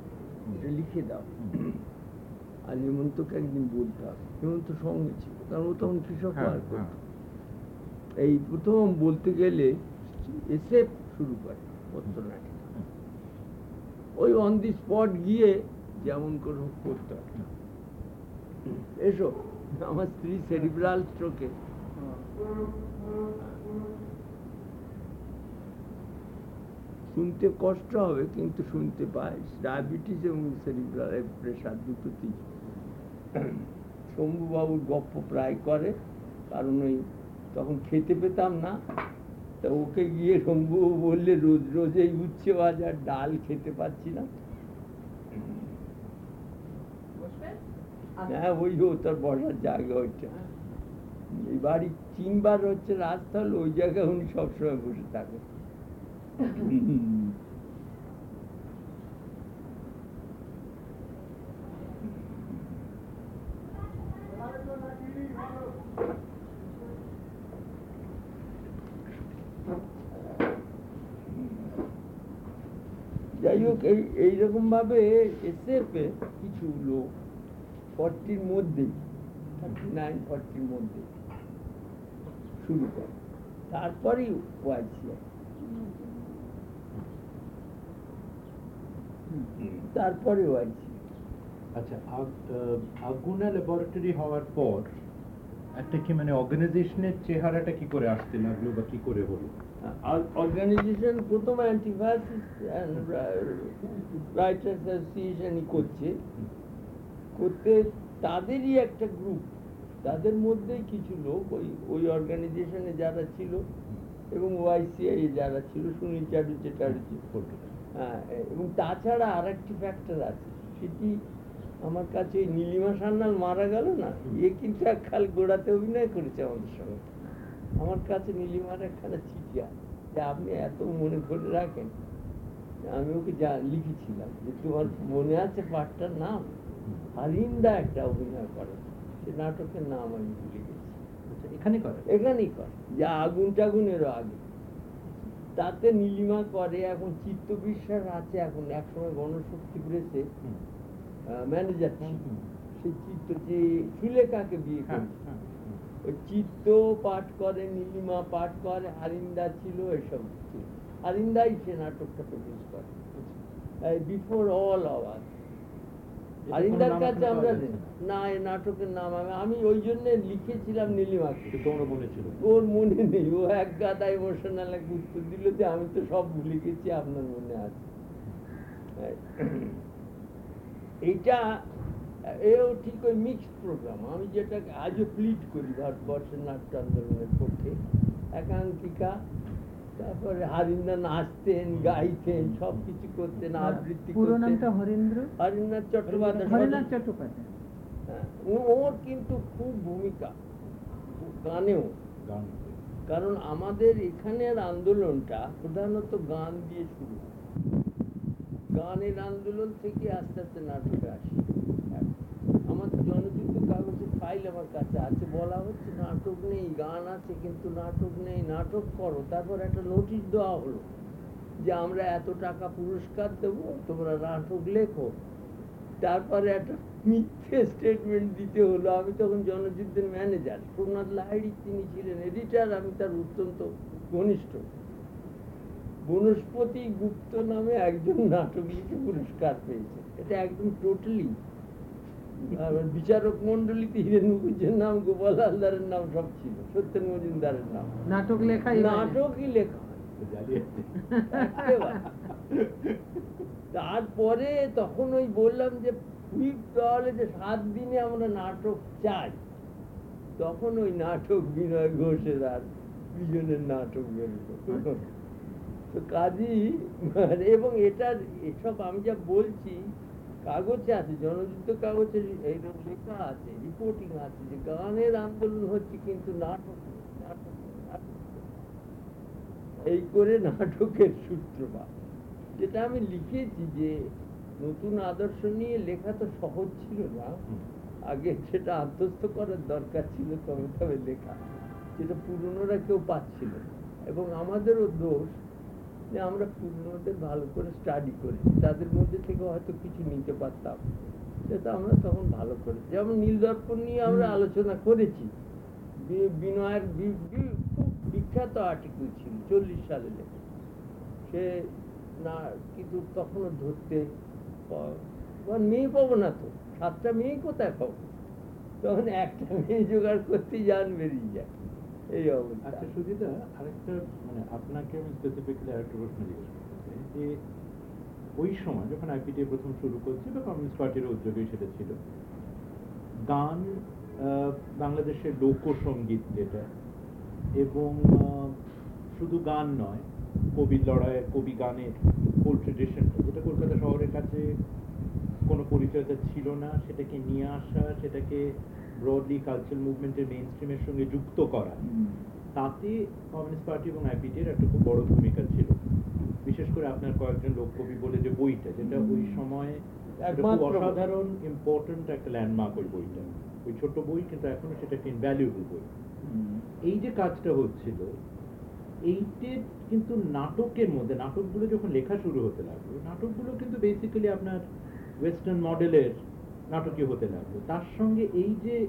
এটা লিখে দাও। আর হেমন্তকে একদিন বলতে হবে। হেমন্ত সঙ্গে ছিল কারণ ও তখন কৃষক হ্যাঁ, হ্যাঁ। এই প্রথম বলতে গেলে এসে শুরু করে পত্রনাটিকা ওই অন দি স্পট গিয়ে যেমন করে হোক করতে এসো আমার স্ত্রী সেরিব্রাল স্ট্রোকে শুনতে কষ্ট হবে কিন্তু শুনতে পাই ডায়াবেটিস এবং সেরিব্রাল প্রেশার দুটোতেই শম্ভুবাবুর গপ্প প্রায় করে কারণ ওই তখন খেতে পেতাম না। তা ওকে গিয়ে শম্ভুবাবু বললে রোজ রোজ এই উচ্ছে ভাজা ডাল খেতে পাচ্ছি না। হ্যাঁ ওই ও তার বসার জায়গা ওইটা। এই বাড়ি তিনবার হচ্ছে রাস্তা হলো ওই জায়গায় উনি সবসময় বসে থাকেন যাই হোক এই এইরকম ভাবে এসএফে কিছু লোক ফর্টির মধ্যেই থার্টি নাইন ফর্টির মধ্যে শুরু করে। তারপরেই ওয়াইসিআই তারপরে ওয়াইসি আচ্ছা আগুনা ল্যাবরেটরি হওয়ার পর একটা কি মানে অর্গানাইজেশনের চেহারাটা কি করে আসতে লাগল বা কি করে হলো? অর্গানাইজেশন প্রথম রাইটার্স অ্যাসোসিয়েশনই করছে। করতে তাদেরই একটা গ্রুপ তাদের মধ্যেই কিছু লোক ওই ওই অর্গানাইজেশনে যারা ছিল এবং ওআইসিআই যারা ছিল সুনীল চ্যাটার্জি হ্যাঁ এবং তাছাড়া আর একটি ফ্যাক্টর আছে সেটি আমার কাছে নীলিমা সান্যাল মারা গেল না এ কিন্তু একখাল গোড়াতে অভিনয় করেছে আমাদের সঙ্গে। আমার কাছে নীলিমার একখানা চিঠি আছে যে আপনি এত মনে করে রাখেন আমি ওকে যা লিখেছিলাম যে তোমার মনে আছে পাঠটার নাম? হারিন্দা একটা অভিনয় করে সে নাটকের নাম আমি ভুলে গেছি। আচ্ছা এখানে করে? এখানেই করে যা আগুন টাগুনেরও আগে। তাতে নীলিমা করে এখন চিত্ত বিশ্বাস আছে এখন একসময় গণশক্তি প্রেসে। ম্যানেজার। সেই চিত্ত যে সুলেখাকে বিয়ে হ্যাঁ, করেছে। হ্যাঁ, চিত্ত পাঠ করে নীলিমা পাঠ করে আরিন্দা ছিল এসব ছিল। আরিন্দাই সে নাটকটা প্রডিউস করে। বিফোর অল আওয়ার হারিন্দার কাছে আমরা না। না নাটকের নাম আমি আমি ওই জন্য লিখেছিলাম নীলিমাকে। এটা তোমারও ওর মনে নেই ও এক গাদা ইমোশনাল এক উত্তর দিল যে আমি তো সব ভুলে গেছি আপনার মনে আছে। এইটা এও ঠিক ওই মিক্সড প্রোগ্রাম আমি যেটা আজও প্লিট করি ভারতবর্ষের নাট্য আন্দোলনের পক্ষে একাঙ্কিকা তারপরে নাচতেন গাইতেন সব কিছু করতেন আবৃত্তি পুরো নামটা হরিন্দ্র? হরিনাথ চট্টোপাধ্যায়। হরিনাথ চট্টোপাধ্যায়। হ্যাঁ, ওর কিন্তু খুব ভূমিকা গানেও। কারণ আমাদের এখানের আন্দোলনটা প্রধানত গান দিয়ে শুরু হয়। গানের আন্দোলন থেকে আস্তে আস্তে নাটকে আসে। ফাইল আমার কাছে আছে, বলা হচ্ছে নাটক নেই, গান আছে কিন্তু নাটক নেই, নাটক করো। তারপর একটা নোটিশ দেওয়া হলো যে আমরা এত টাকা পুরস্কার দেবো, তোমরা নাটক লেখো। তারপরে একটা মিথ্যে স্টেটমেন্ট দিতে হলো। আমি তখন জনযুদ্ধের ম্যানেজার সোমনাথ লাহিড়ি তিনি ছিলেন এডিটার আমি তার অত্যন্ত ঘনিষ্ঠ। বনস্পতি গুপ্ত নামে একজন নাটক লিখে পুরস্কার পেয়েছে। এটা একদম টোটালি আর বিচারক মন্ডলীতে হিরেন মুখুজ্জের নাম গোপাল হালদারের নাম সব ছিল সত্যেন মজুমদারের নাম নাটক হয়নি। নাটকই লেখা। তারপরে তখন ওই বললাম যে হুইপ তাহলে যে সাত দিনে আমরা নাটক চাই তখন ওই নাটক বিনয় ঘোষের আর দুজনের নাটক বেরোলো তো কাজী এবং এটার এসব আমি যা বলছি কাগজে আছে জনযুদ্ধ কাগজে এইরকম লেখা আছে রিপোর্টিং আছে যে গানের আন্দোলন হচ্ছে কিন্তু নাটক। এই করে নাটকের সূত্রপাত যেটা আমি লিখেছি যে নতুন আদর্শ নিয়ে লেখা তো সহজ ছিল না আগে সেটা আত্মস্থ করার দরকার ছিল তবে তবে লেখা যেটা পুরনোরা কেউ পাচ্ছিল না। এবং আমাদেরও দোষ যে আমরা পুরনোদের ভালো করে স্টাডি করেছি। তাদের মধ্যে থেকে হয়তো কিছু নিতে পারতাম। সেটা আমরা তখন ভালো করে যেমন নীল দর্পণ নিয়ে আমরা আলোচনা করেছি। বিনয়ের খুব বিখ্যাত আর্টিকেল ছিল চল্লিশ সালে লেখা। সে না কিন্তু তখনও ধরতে মেয়ে পাবো না তো। সাতটা মেয়ে কোথায় পাবো? তখন একটা মেয়ে জোগাড় করতে যান বেরিয়ে যায়। এই অবস্থা। আচ্ছা সুজিতা, আরেকটা মানে আপনাকে আমি স্পেসিফিক্যালি আরেকটা প্রশ্ন জিজ্ঞেস করতে চাই, যে ওই সময় যখন আইপিটিএ প্রথম শুরু করছে বা কমিউনিস্ট পার্টির উদ্যোগেই সেটা ছিল, গান বাংলাদেশের লোকসঙ্গীত যেটা, এবং শুধু গান নয়, কবির লড়াইয়ের, কবি গানের হোল ট্রেডিশনটা যেটা কলকাতা শহরের কাছে কোনো পরিচয়টা ছিল না, সেটাকে নিয়ে আসা, সেটাকে ব্রডলি কালচারাল মুভমেন্টের মেইন স্ট্রিমের সঙ্গে যুক্ত করা। তাতে কমিউনিস্ট পার্টি এবং আইপিটির একটা খুব বড় ভূমিকা ছিল। বিশেষ করে আপনার কয়েকজন লোক কবি বলে যে বইটা যেটা ওই সময়। অসাধারণ ইম্পর্ট্যান্ট একটা ল্যান্ডমার্ক ওই বইটা। ওই ছোট বই কিন্তু এখনও সেটা একটা ইনভ্যালুয়েবল বই এই যে কাজটা হচ্ছিল এইটে কিন্তু নাটকের মধ্যে নাটকগুলো যখন লেখা শুরু হতে লাগল নাটকগুলো কিন্তু বেসিক্যালি আপনার ওয়েস্টার্ন মডেলের নাটকীয় হতে লাগল তার সঙ্গে এই যে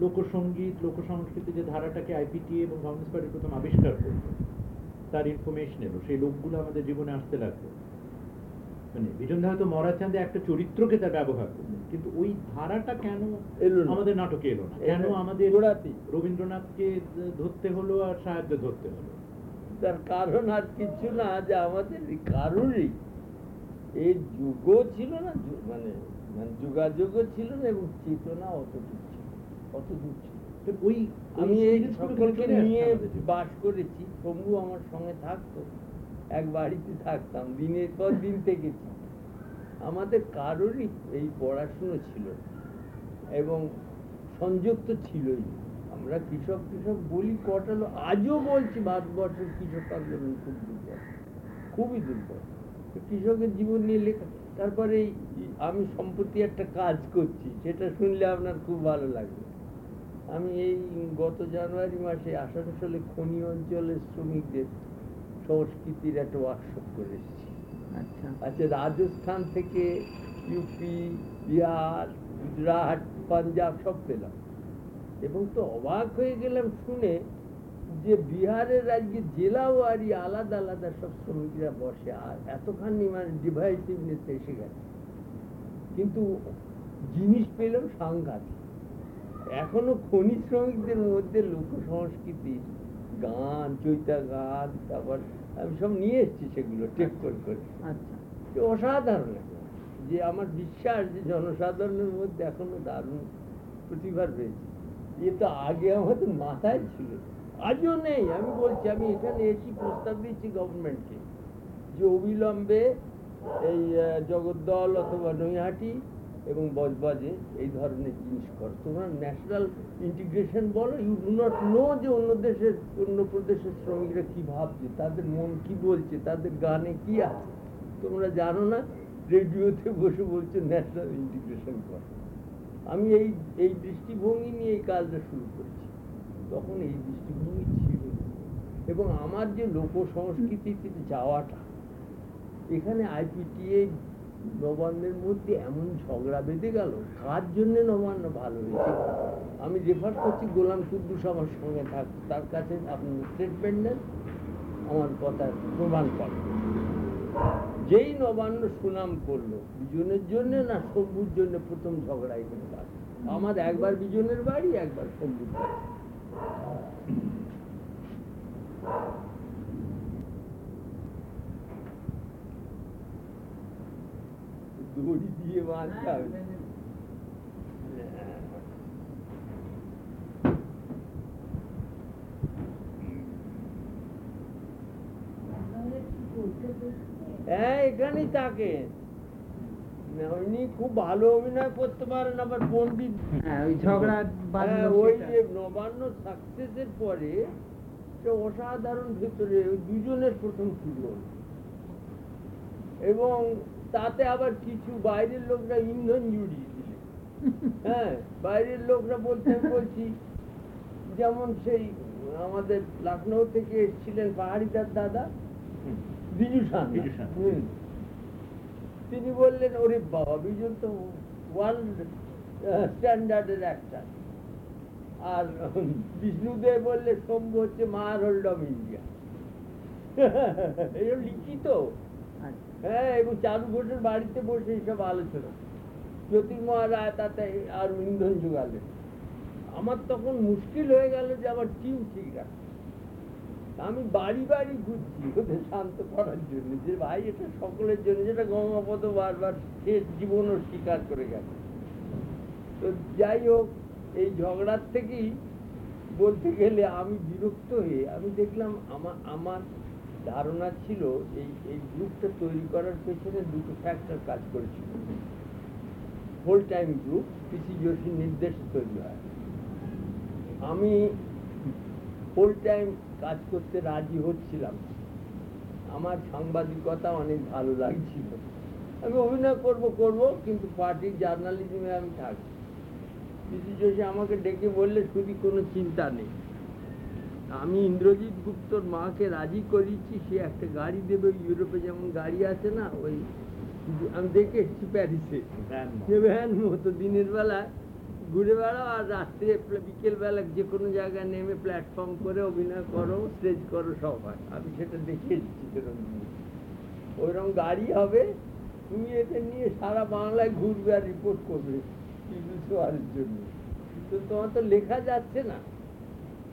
লোকসঙ্গীত লোকসংস্কৃতি যে ধারাটাকে আইপিটি এবং কমিউনিস্ট পার্টি প্রথম আবিষ্কার করল তার ইনফরমেশন এলো। সেই লোকগুলো আমাদের জীবনে আসতে লাগল। মানে হয়তো মরাচাঁদে একটা চরিত্রকে তার ব্যবহার করল কিন্তু ওই ধারাটা কেন আমাদের নাটকে এলো না? কেন আমাদের। রবীন্দ্রনাথকে ধরতে হলো আর সাহায্য ধরতে হলো? তার কারণ আর কিছু না যে আমাদের এই কারোরই। এই যুগও ছিল না মানে যোগাযোগও ছিল না এবং চেতনা অতটুকু ছিল ছিল ওই আমি এই সকলকে নিয়ে। বাস করেছি শম্ভু আমার সঙ্গে থাকতো এক বাড়িতে থাকতাম দিনের পর দিন থেকেছি। আমাদের কারোরই এই পড়াশুনো ছিল এবং সংযোগ তো ছিলই। আমরা কৃষক কৃষক বলি কটালো আজও বলছি ভারতবর্ষের কৃষক আন্দোলন খুব দুর্বল খুবই দুর্বল। তো কৃষকের জীবন নিয়ে লেখা তারপরে এই আমি সম্প্রতি একটা কাজ করছি সেটা শুনলে আপনার খুব ভালো লাগবে। আমি এই গত জানুয়ারি মাসে আসানসোলে খনি অঞ্চলের শ্রমিকদের সংস্কৃতির একটা ওয়ার্কশপ করে এসেছি। আচ্ছা। আচ্ছা রাজস্থান থেকে ইউপি বিহার গুজরাট পাঞ্জাব সব পেলাম। এবং তো অবাক হয়ে গেলাম শুনে যে বিহারের রাজ্যে জেলা ওয়ারি আলাদা আলাদা সব শ্রমিকরা বসে আর এতখানি মানে ডিভাইসিভনেস এসে গেছে। কিন্তু জিনিস পেলাম সাংঘাতিক এখনও খনি শ্রমিকদের মধ্যে লোক সংস্কৃতি গান চৈতা গান তারপর আমি সব নিয়ে এসেছি সেগুলো টেপ করে করে। আচ্ছা। অসাধারণ যে আমার বিশ্বাস যে জনসাধারণের মধ্যে এখনও দারুণ প্রতিভা রয়েছে। এ তো আগে আমাদের মাথায় ছিল। আজও নেই, আমি বলছি, আমি এখানে এসি প্রস্তাব দিচ্ছি গভর্নমেন্টকে যে অবিলম্বে এই জগদ্দল অথবা নৈহাটি এবং বজবাজে এই ধরনের জিনিস কর। তোমরা ন্যাশনাল ইন্টিগ্রেশন বলো ইউ ডু নট নো যে অন্য দেশের, অন্য প্রদেশের শ্রমিকরা কি ভাবছে, তাদের মন কি বলছে, তাদের গানে কি আছে। তোমরা জানো না, রেডিওতে বসে বলছে ন্যাশনাল ইন্টিগ্রেশন কর। আমি এই এই দৃষ্টিভঙ্গি নিয়ে এই কাজটা শুরু করেছি। তখন এই দৃষ্টিভঙ্গি ছিল। এবং আমার যে লোক সংস্কৃতিতে যাওয়াটা, এখানে আইপিটিএ নবান্নের মধ্যে এমন ঝগড়া বেঁধে গেল, কার জন্যে নবান্ন ভালো হয়েছে? আমি রেফার করছি গোলাম কুদ্দুস আমার সঙ্গে থাক, তার কাছে আপনি স্টেটমেন্ট নেন, আমার কথা প্রমাণ করেন যেই নবান্ন সুনাম করল, বিজনের জন্য না শম্ভুর জন্য প্রথম ঝগড়া এখানে আমার একবার বিজনের বাড়ি, একবার শম্ভুর বাড়ি। দড়ি দিয়ে বাঁধতে হবে হ্যাঁ এখানেই থাকে না, উনি খুব ভালো অভিনয় করতে পারেন আবার পণ্ডিত। হ্যাঁ ওই ঝগড়া হ্যাঁ, ওই যে নবান্ন সাকসেসের পরে সে অসাধারণ ভেতরে ওই দুজনের প্রথম হলো এবং তাতে আবার কিছু বাইরের লোকরা ইন্ধন জুড়িয়ে দিলে। হ্যাঁ বাইরের লোকরা বলতে বলছি যেমন সেই আমাদের লখনৌ থেকে এসেছিলেন পাহাড়িদার দাদা। বিজু সান্যাল। তিনি বললেন, ওরে বাবা, বিজন তো ওয়ার্ল্ড স্ট্যান্ডার্ডের একটা। আর বিষ্ণুদেব বললে, শম্ভু হচ্ছে মার হোল্ড অফ ইন্ডিয়া এরকম লিখিত। হ্যাঁ এবং চারু ঘোষের বাড়িতে বসে এইসব আলোচনা। জ্যোতির্ময় রায় তাতে আর ইন্ধন যোগালেন। আমার তখন মুশকিল হয়ে গেল যে আমার টিউ ঠিক আছে আমি বাড়ি বাড়ি ঘুরছি, ওদের শান্ত করার জন্য। যে ভাই, এটা সকলের জন্য, যেটা গঙ্গাপদ বারবার শেষ জীবনও স্বীকার করে গেছে। তো যাই হোক, এই ঝগড়ার থেকেই বলতে গেলে আমি বিরক্ত হয়ে, আমি দেখলাম আমার আমার ধারণা ছিল এই এই গ্রুপটা তৈরি করার পেছনে দুটো ফ্যাক্টর কাজ করেছিল। হোল টাইম গ্রুপ পিসি যোশীর নির্দেশে তৈরি হয়। আমি ফুল টাইম কাজ করতে রাজি হচ্ছিলাম। আমার সাংবাদিকতা অনেক ভালো লাগছিল। আমি অভিনয় করব করব কিন্তু পার্টির জার্নালিজমে আমি থাকব পিসি যোশী আমাকে ডেকে বললে শুধু কোনো চিন্তা নেই। আমি ইন্দ্রজিৎ গুপ্তর মাকে রাজি করিয়েছি সে একটা গাড়ি দেবে। ইউরোপে যেমন গাড়ি আছে না ওই আমি দেখে এসেছি প্যারিসে। ভ্যান মতো। দিনের বেলা ঘুরে বেড়াও আর রাত্রে বিকেল বেলা যে কোনো জায়গায় নেমে প্ল্যাটফর্ম করে অভিনয় করো স্টেজ করো সব হয় আমি সেটা দেখে এসেছি ওইরকম গাড়ি হবে, তুমি এটা নিয়ে সারা বাংলায় ঘুরবে আর রিপোর্ট করবে শোয়ারের জন্য। তো তোমার তো লেখা যাচ্ছে না।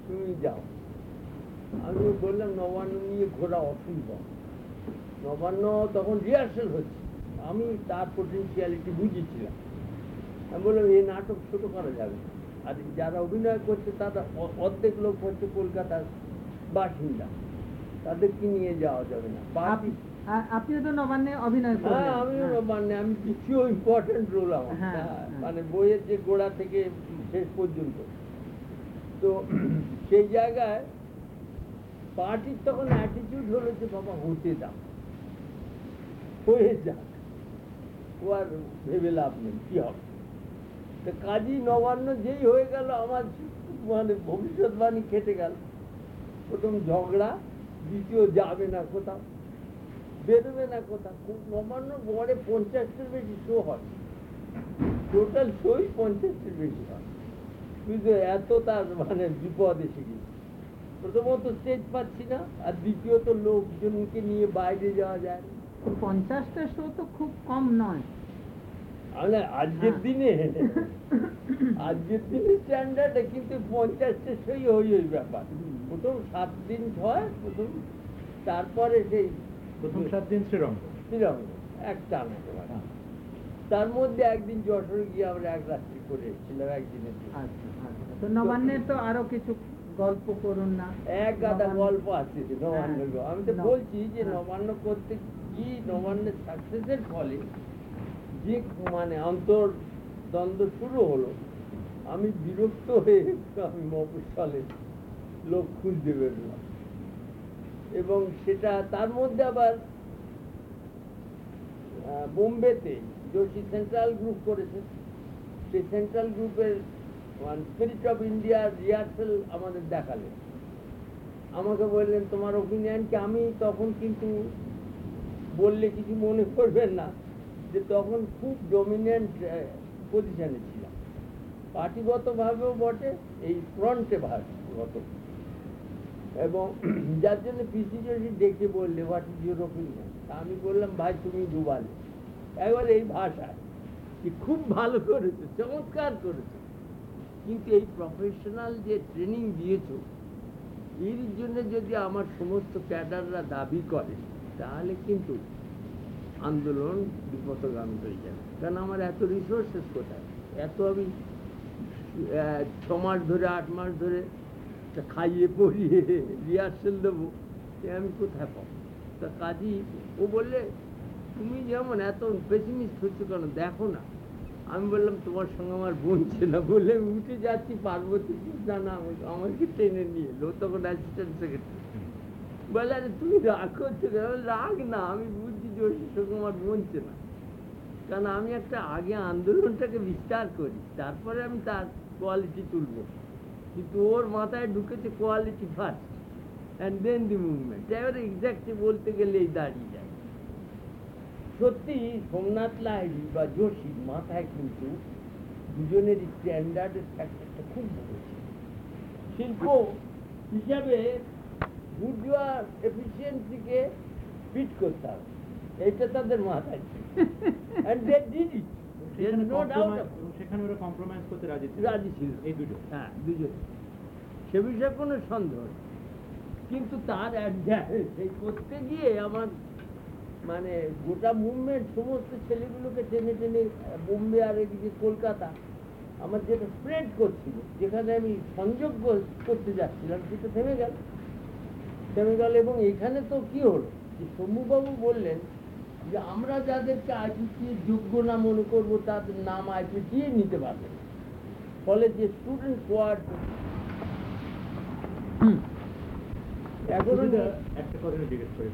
তুমি যাও। আমি বললাম, নবান্ন নিয়ে ঘোরা অসম্ভব। নবান্ন তখন রিহার্সাল হচ্ছে। আমি তার পোটেন্সিয়ালিটি বুঝেছিলাম। আমি বললাম এই নাটক ছোট করা যাবে না। আর যারা অভিনয় করছে তারা অর্ধেক লোক হচ্ছে কলকাতার বাসিন্দা। তাদেরকে নিয়ে যাওয়া যাবে না? আপনিও তো নবান্নে অভিনয় হ্যাঁ আমিও হ্যাঁ। আমি কিছু ইম্পর্টেন্ট রোল আমার। হ্যাঁ। মানে বইয়ের যে গোড়া থেকে শেষ পর্যন্ত। তো সেই জায়গায় পার্টির তখন অ্যাটিটিউড হলো যে বাবা হতে দাও। হয়ে যাক। ও আর ভেবে লাভ নেই। কি হবে? তো কাজী নবান্ন যেই হয়ে গেল, আমার মানে ভবিষ্যৎবাণী কেটে গেল। প্রথম ঝগড়া, দ্বিতীয় যাবে না কোথাও, বেরোবে না কোথাও। খুব নবান্ন গড়ে পঞ্চাশটির বেশি শো হয়। টোটাল শোই পঞ্চাশটির বেশি হয়। কিন্তু এত তার মানে বিপদ এসে গেছে। প্রথমত স্টেজ পাচ্ছি না, আর দ্বিতীয়ত লোকজনকে নিয়ে বাইরে যাওয়া যায় পঞ্চাশটা শো তো খুব কম নয়। মানে আজকের হ্যাঁ। দিনে আজকের দিনে স্ট্যান্ডার্ডে কিন্তু পঞ্চাশটা সই ওই ওই ব্যাপার প্রথম সাত দিন হয় প্রথম তারপরে সেই প্রথম সাত দিন শ্রীরঙ্গ শ্রীরঙ্গ এক টান তার মধ্যে একদিন যশোরে গিয়ে আমরা এক রাত্রি করে এসেছিলাম একদিনের। আচ্ছা আচ্ছা তো নবান্নের তো আরও কিছু গল্প করুন না এক গাদা গল্প আছে নবান্ন হ্যাঁ। আমি তো বলছি যে হ্যাঁ। নবান্ন করতে কি নবান্নের সাকসেসের ফলে যে মানে অন্তর দ্বন্দ্ব শুরু হলো। আমি বিরক্ত হয়ে আমি মফস্বলে লোক খুঁজতে বেরোলাম। এবং সেটা তার মধ্যে আবার বোম্বেতে যোশী সেন্ট্রাল গ্রুপ করেছে। সেই সেন্ট্রাল গ্রুপের স্পিরিট অফ ইন্ডিয়া রিহার্সেল আমাদের দেখালেন আমাকে বললেন, তোমার ওপিনিয়ন কি? আমি তখন কিন্তু বললে কিছু মনে করবেন না। যে তখন খুব ডমিনেন্ট পজিশনে ছিলাম। পার্টিগতভাবেও বটে, এই ফ্রন্টে ভাগত এবং যার জন্য পিসি যোশী ডেকে বললে হোয়াট ইজ ইউর ওপিনিয়ন আমি বললাম, ভাই, তুমি ডুবালে। একবার এই ভাষায় যে খুব ভালো করেছ, চমৎকার করেছ। কিন্তু এই প্রফেশনাল যে ট্রেনিং দিয়েছ, এর জন্য যদি আমার সমস্ত ক্যাডাররা দাবি করে, তাহলে কিন্তু আন্দোলন বিপথগামী হয়ে যাবে কারণ আমার এত রিসোর্সেস কোথায়? এত আমি ছ মাস ধরে আট মাস ধরে তা খাইয়ে পড়িয়ে রিহার্সেল দেবো সে আমি কোথায় পাবো? তা কাজী ও বললে তুমি যেমন এত পেসিমিস্ট হচ্ছ কেন? দেখো না। আমি বললাম তোমার সঙ্গে আমার বলছে না বলে আমি উঠে যাচ্ছি পার্বতী না না আমাকে টেনে নিয়ে এলো। তখন অ্যাসিস্ট্যান্ট সেক্রেটারি বলে আরে তুমি রাগ করছ? রাগ না আমি বুঝছি যোশী সঙ্গে আমার বলছে না। কারণ আমি একটা আগে আন্দোলনটাকে বিস্তার করি, তারপরে আমি তার কোয়ালিটি তুলবো। কিন্তু ওর মাথায় ঢুকেছে quality first and then the movement এবারে এক্স্যাক্টলি বলতে গেলে এই দাঁড়িয়ে যায়। সত্যি সোমনাথ লাহিড়ি বা যোশীর মাথায় কিন্তু দুজনের স্ট্যান্ডার্ডের ফ্যাক্টরটা খুব বড় ছিল। শিল্প হিসাবে বুর্জুয়া এফিসিয়েন্সিকে ফিট করতে হবে। এটা তাদের মাথায় ছিল। And they did it. There is no doubt about it. এবং সেখানে ওরা কম্প্রোমাইজ করতে রাজি ছিল। রাজি ছিল। এই দুটো। হ্যাঁ। দুজন। সে বিষয়ে কোনো সন্দেহ কিন্তু তার adjust করতে গিয়ে আমার মানে গোটা মুভমেন্ট সমস্ত ছেলেগুলোকে টেনে টেনে বোম্বে আর এদিকে কলকাতা আমার যেটা স্প্রেড করছিল যেখানে আমি সংযোগ করতে যাচ্ছিলাম সেটা থেমে গেল। থেমে গেল এবং এখানে তো কি হলো? যে শম্ভুবাবু বললেন যে আমরা যাদেরকে আইপিসি যোগ্য না মনে করব তাদের নাম আইপিসি নিতে পারবে ফলে যে স্টুডেন্ট এখন একটা কথা জিজ্ঞেস করি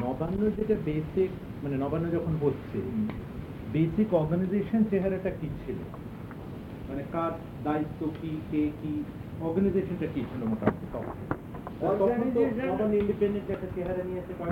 নবান্ন যেটা বেসিক মানে নবান্ন যখন হচ্ছে বেসিক অর্গানাইজেশন চেহারাটা কি ছিল? মানে কার দায়িত্ব কি কে কি অর্গানাইজেশনটা কি ছিল মোটামুটি? তখন ইন্ডিপেন্ডেন্ট একটা চেহারা কয়েক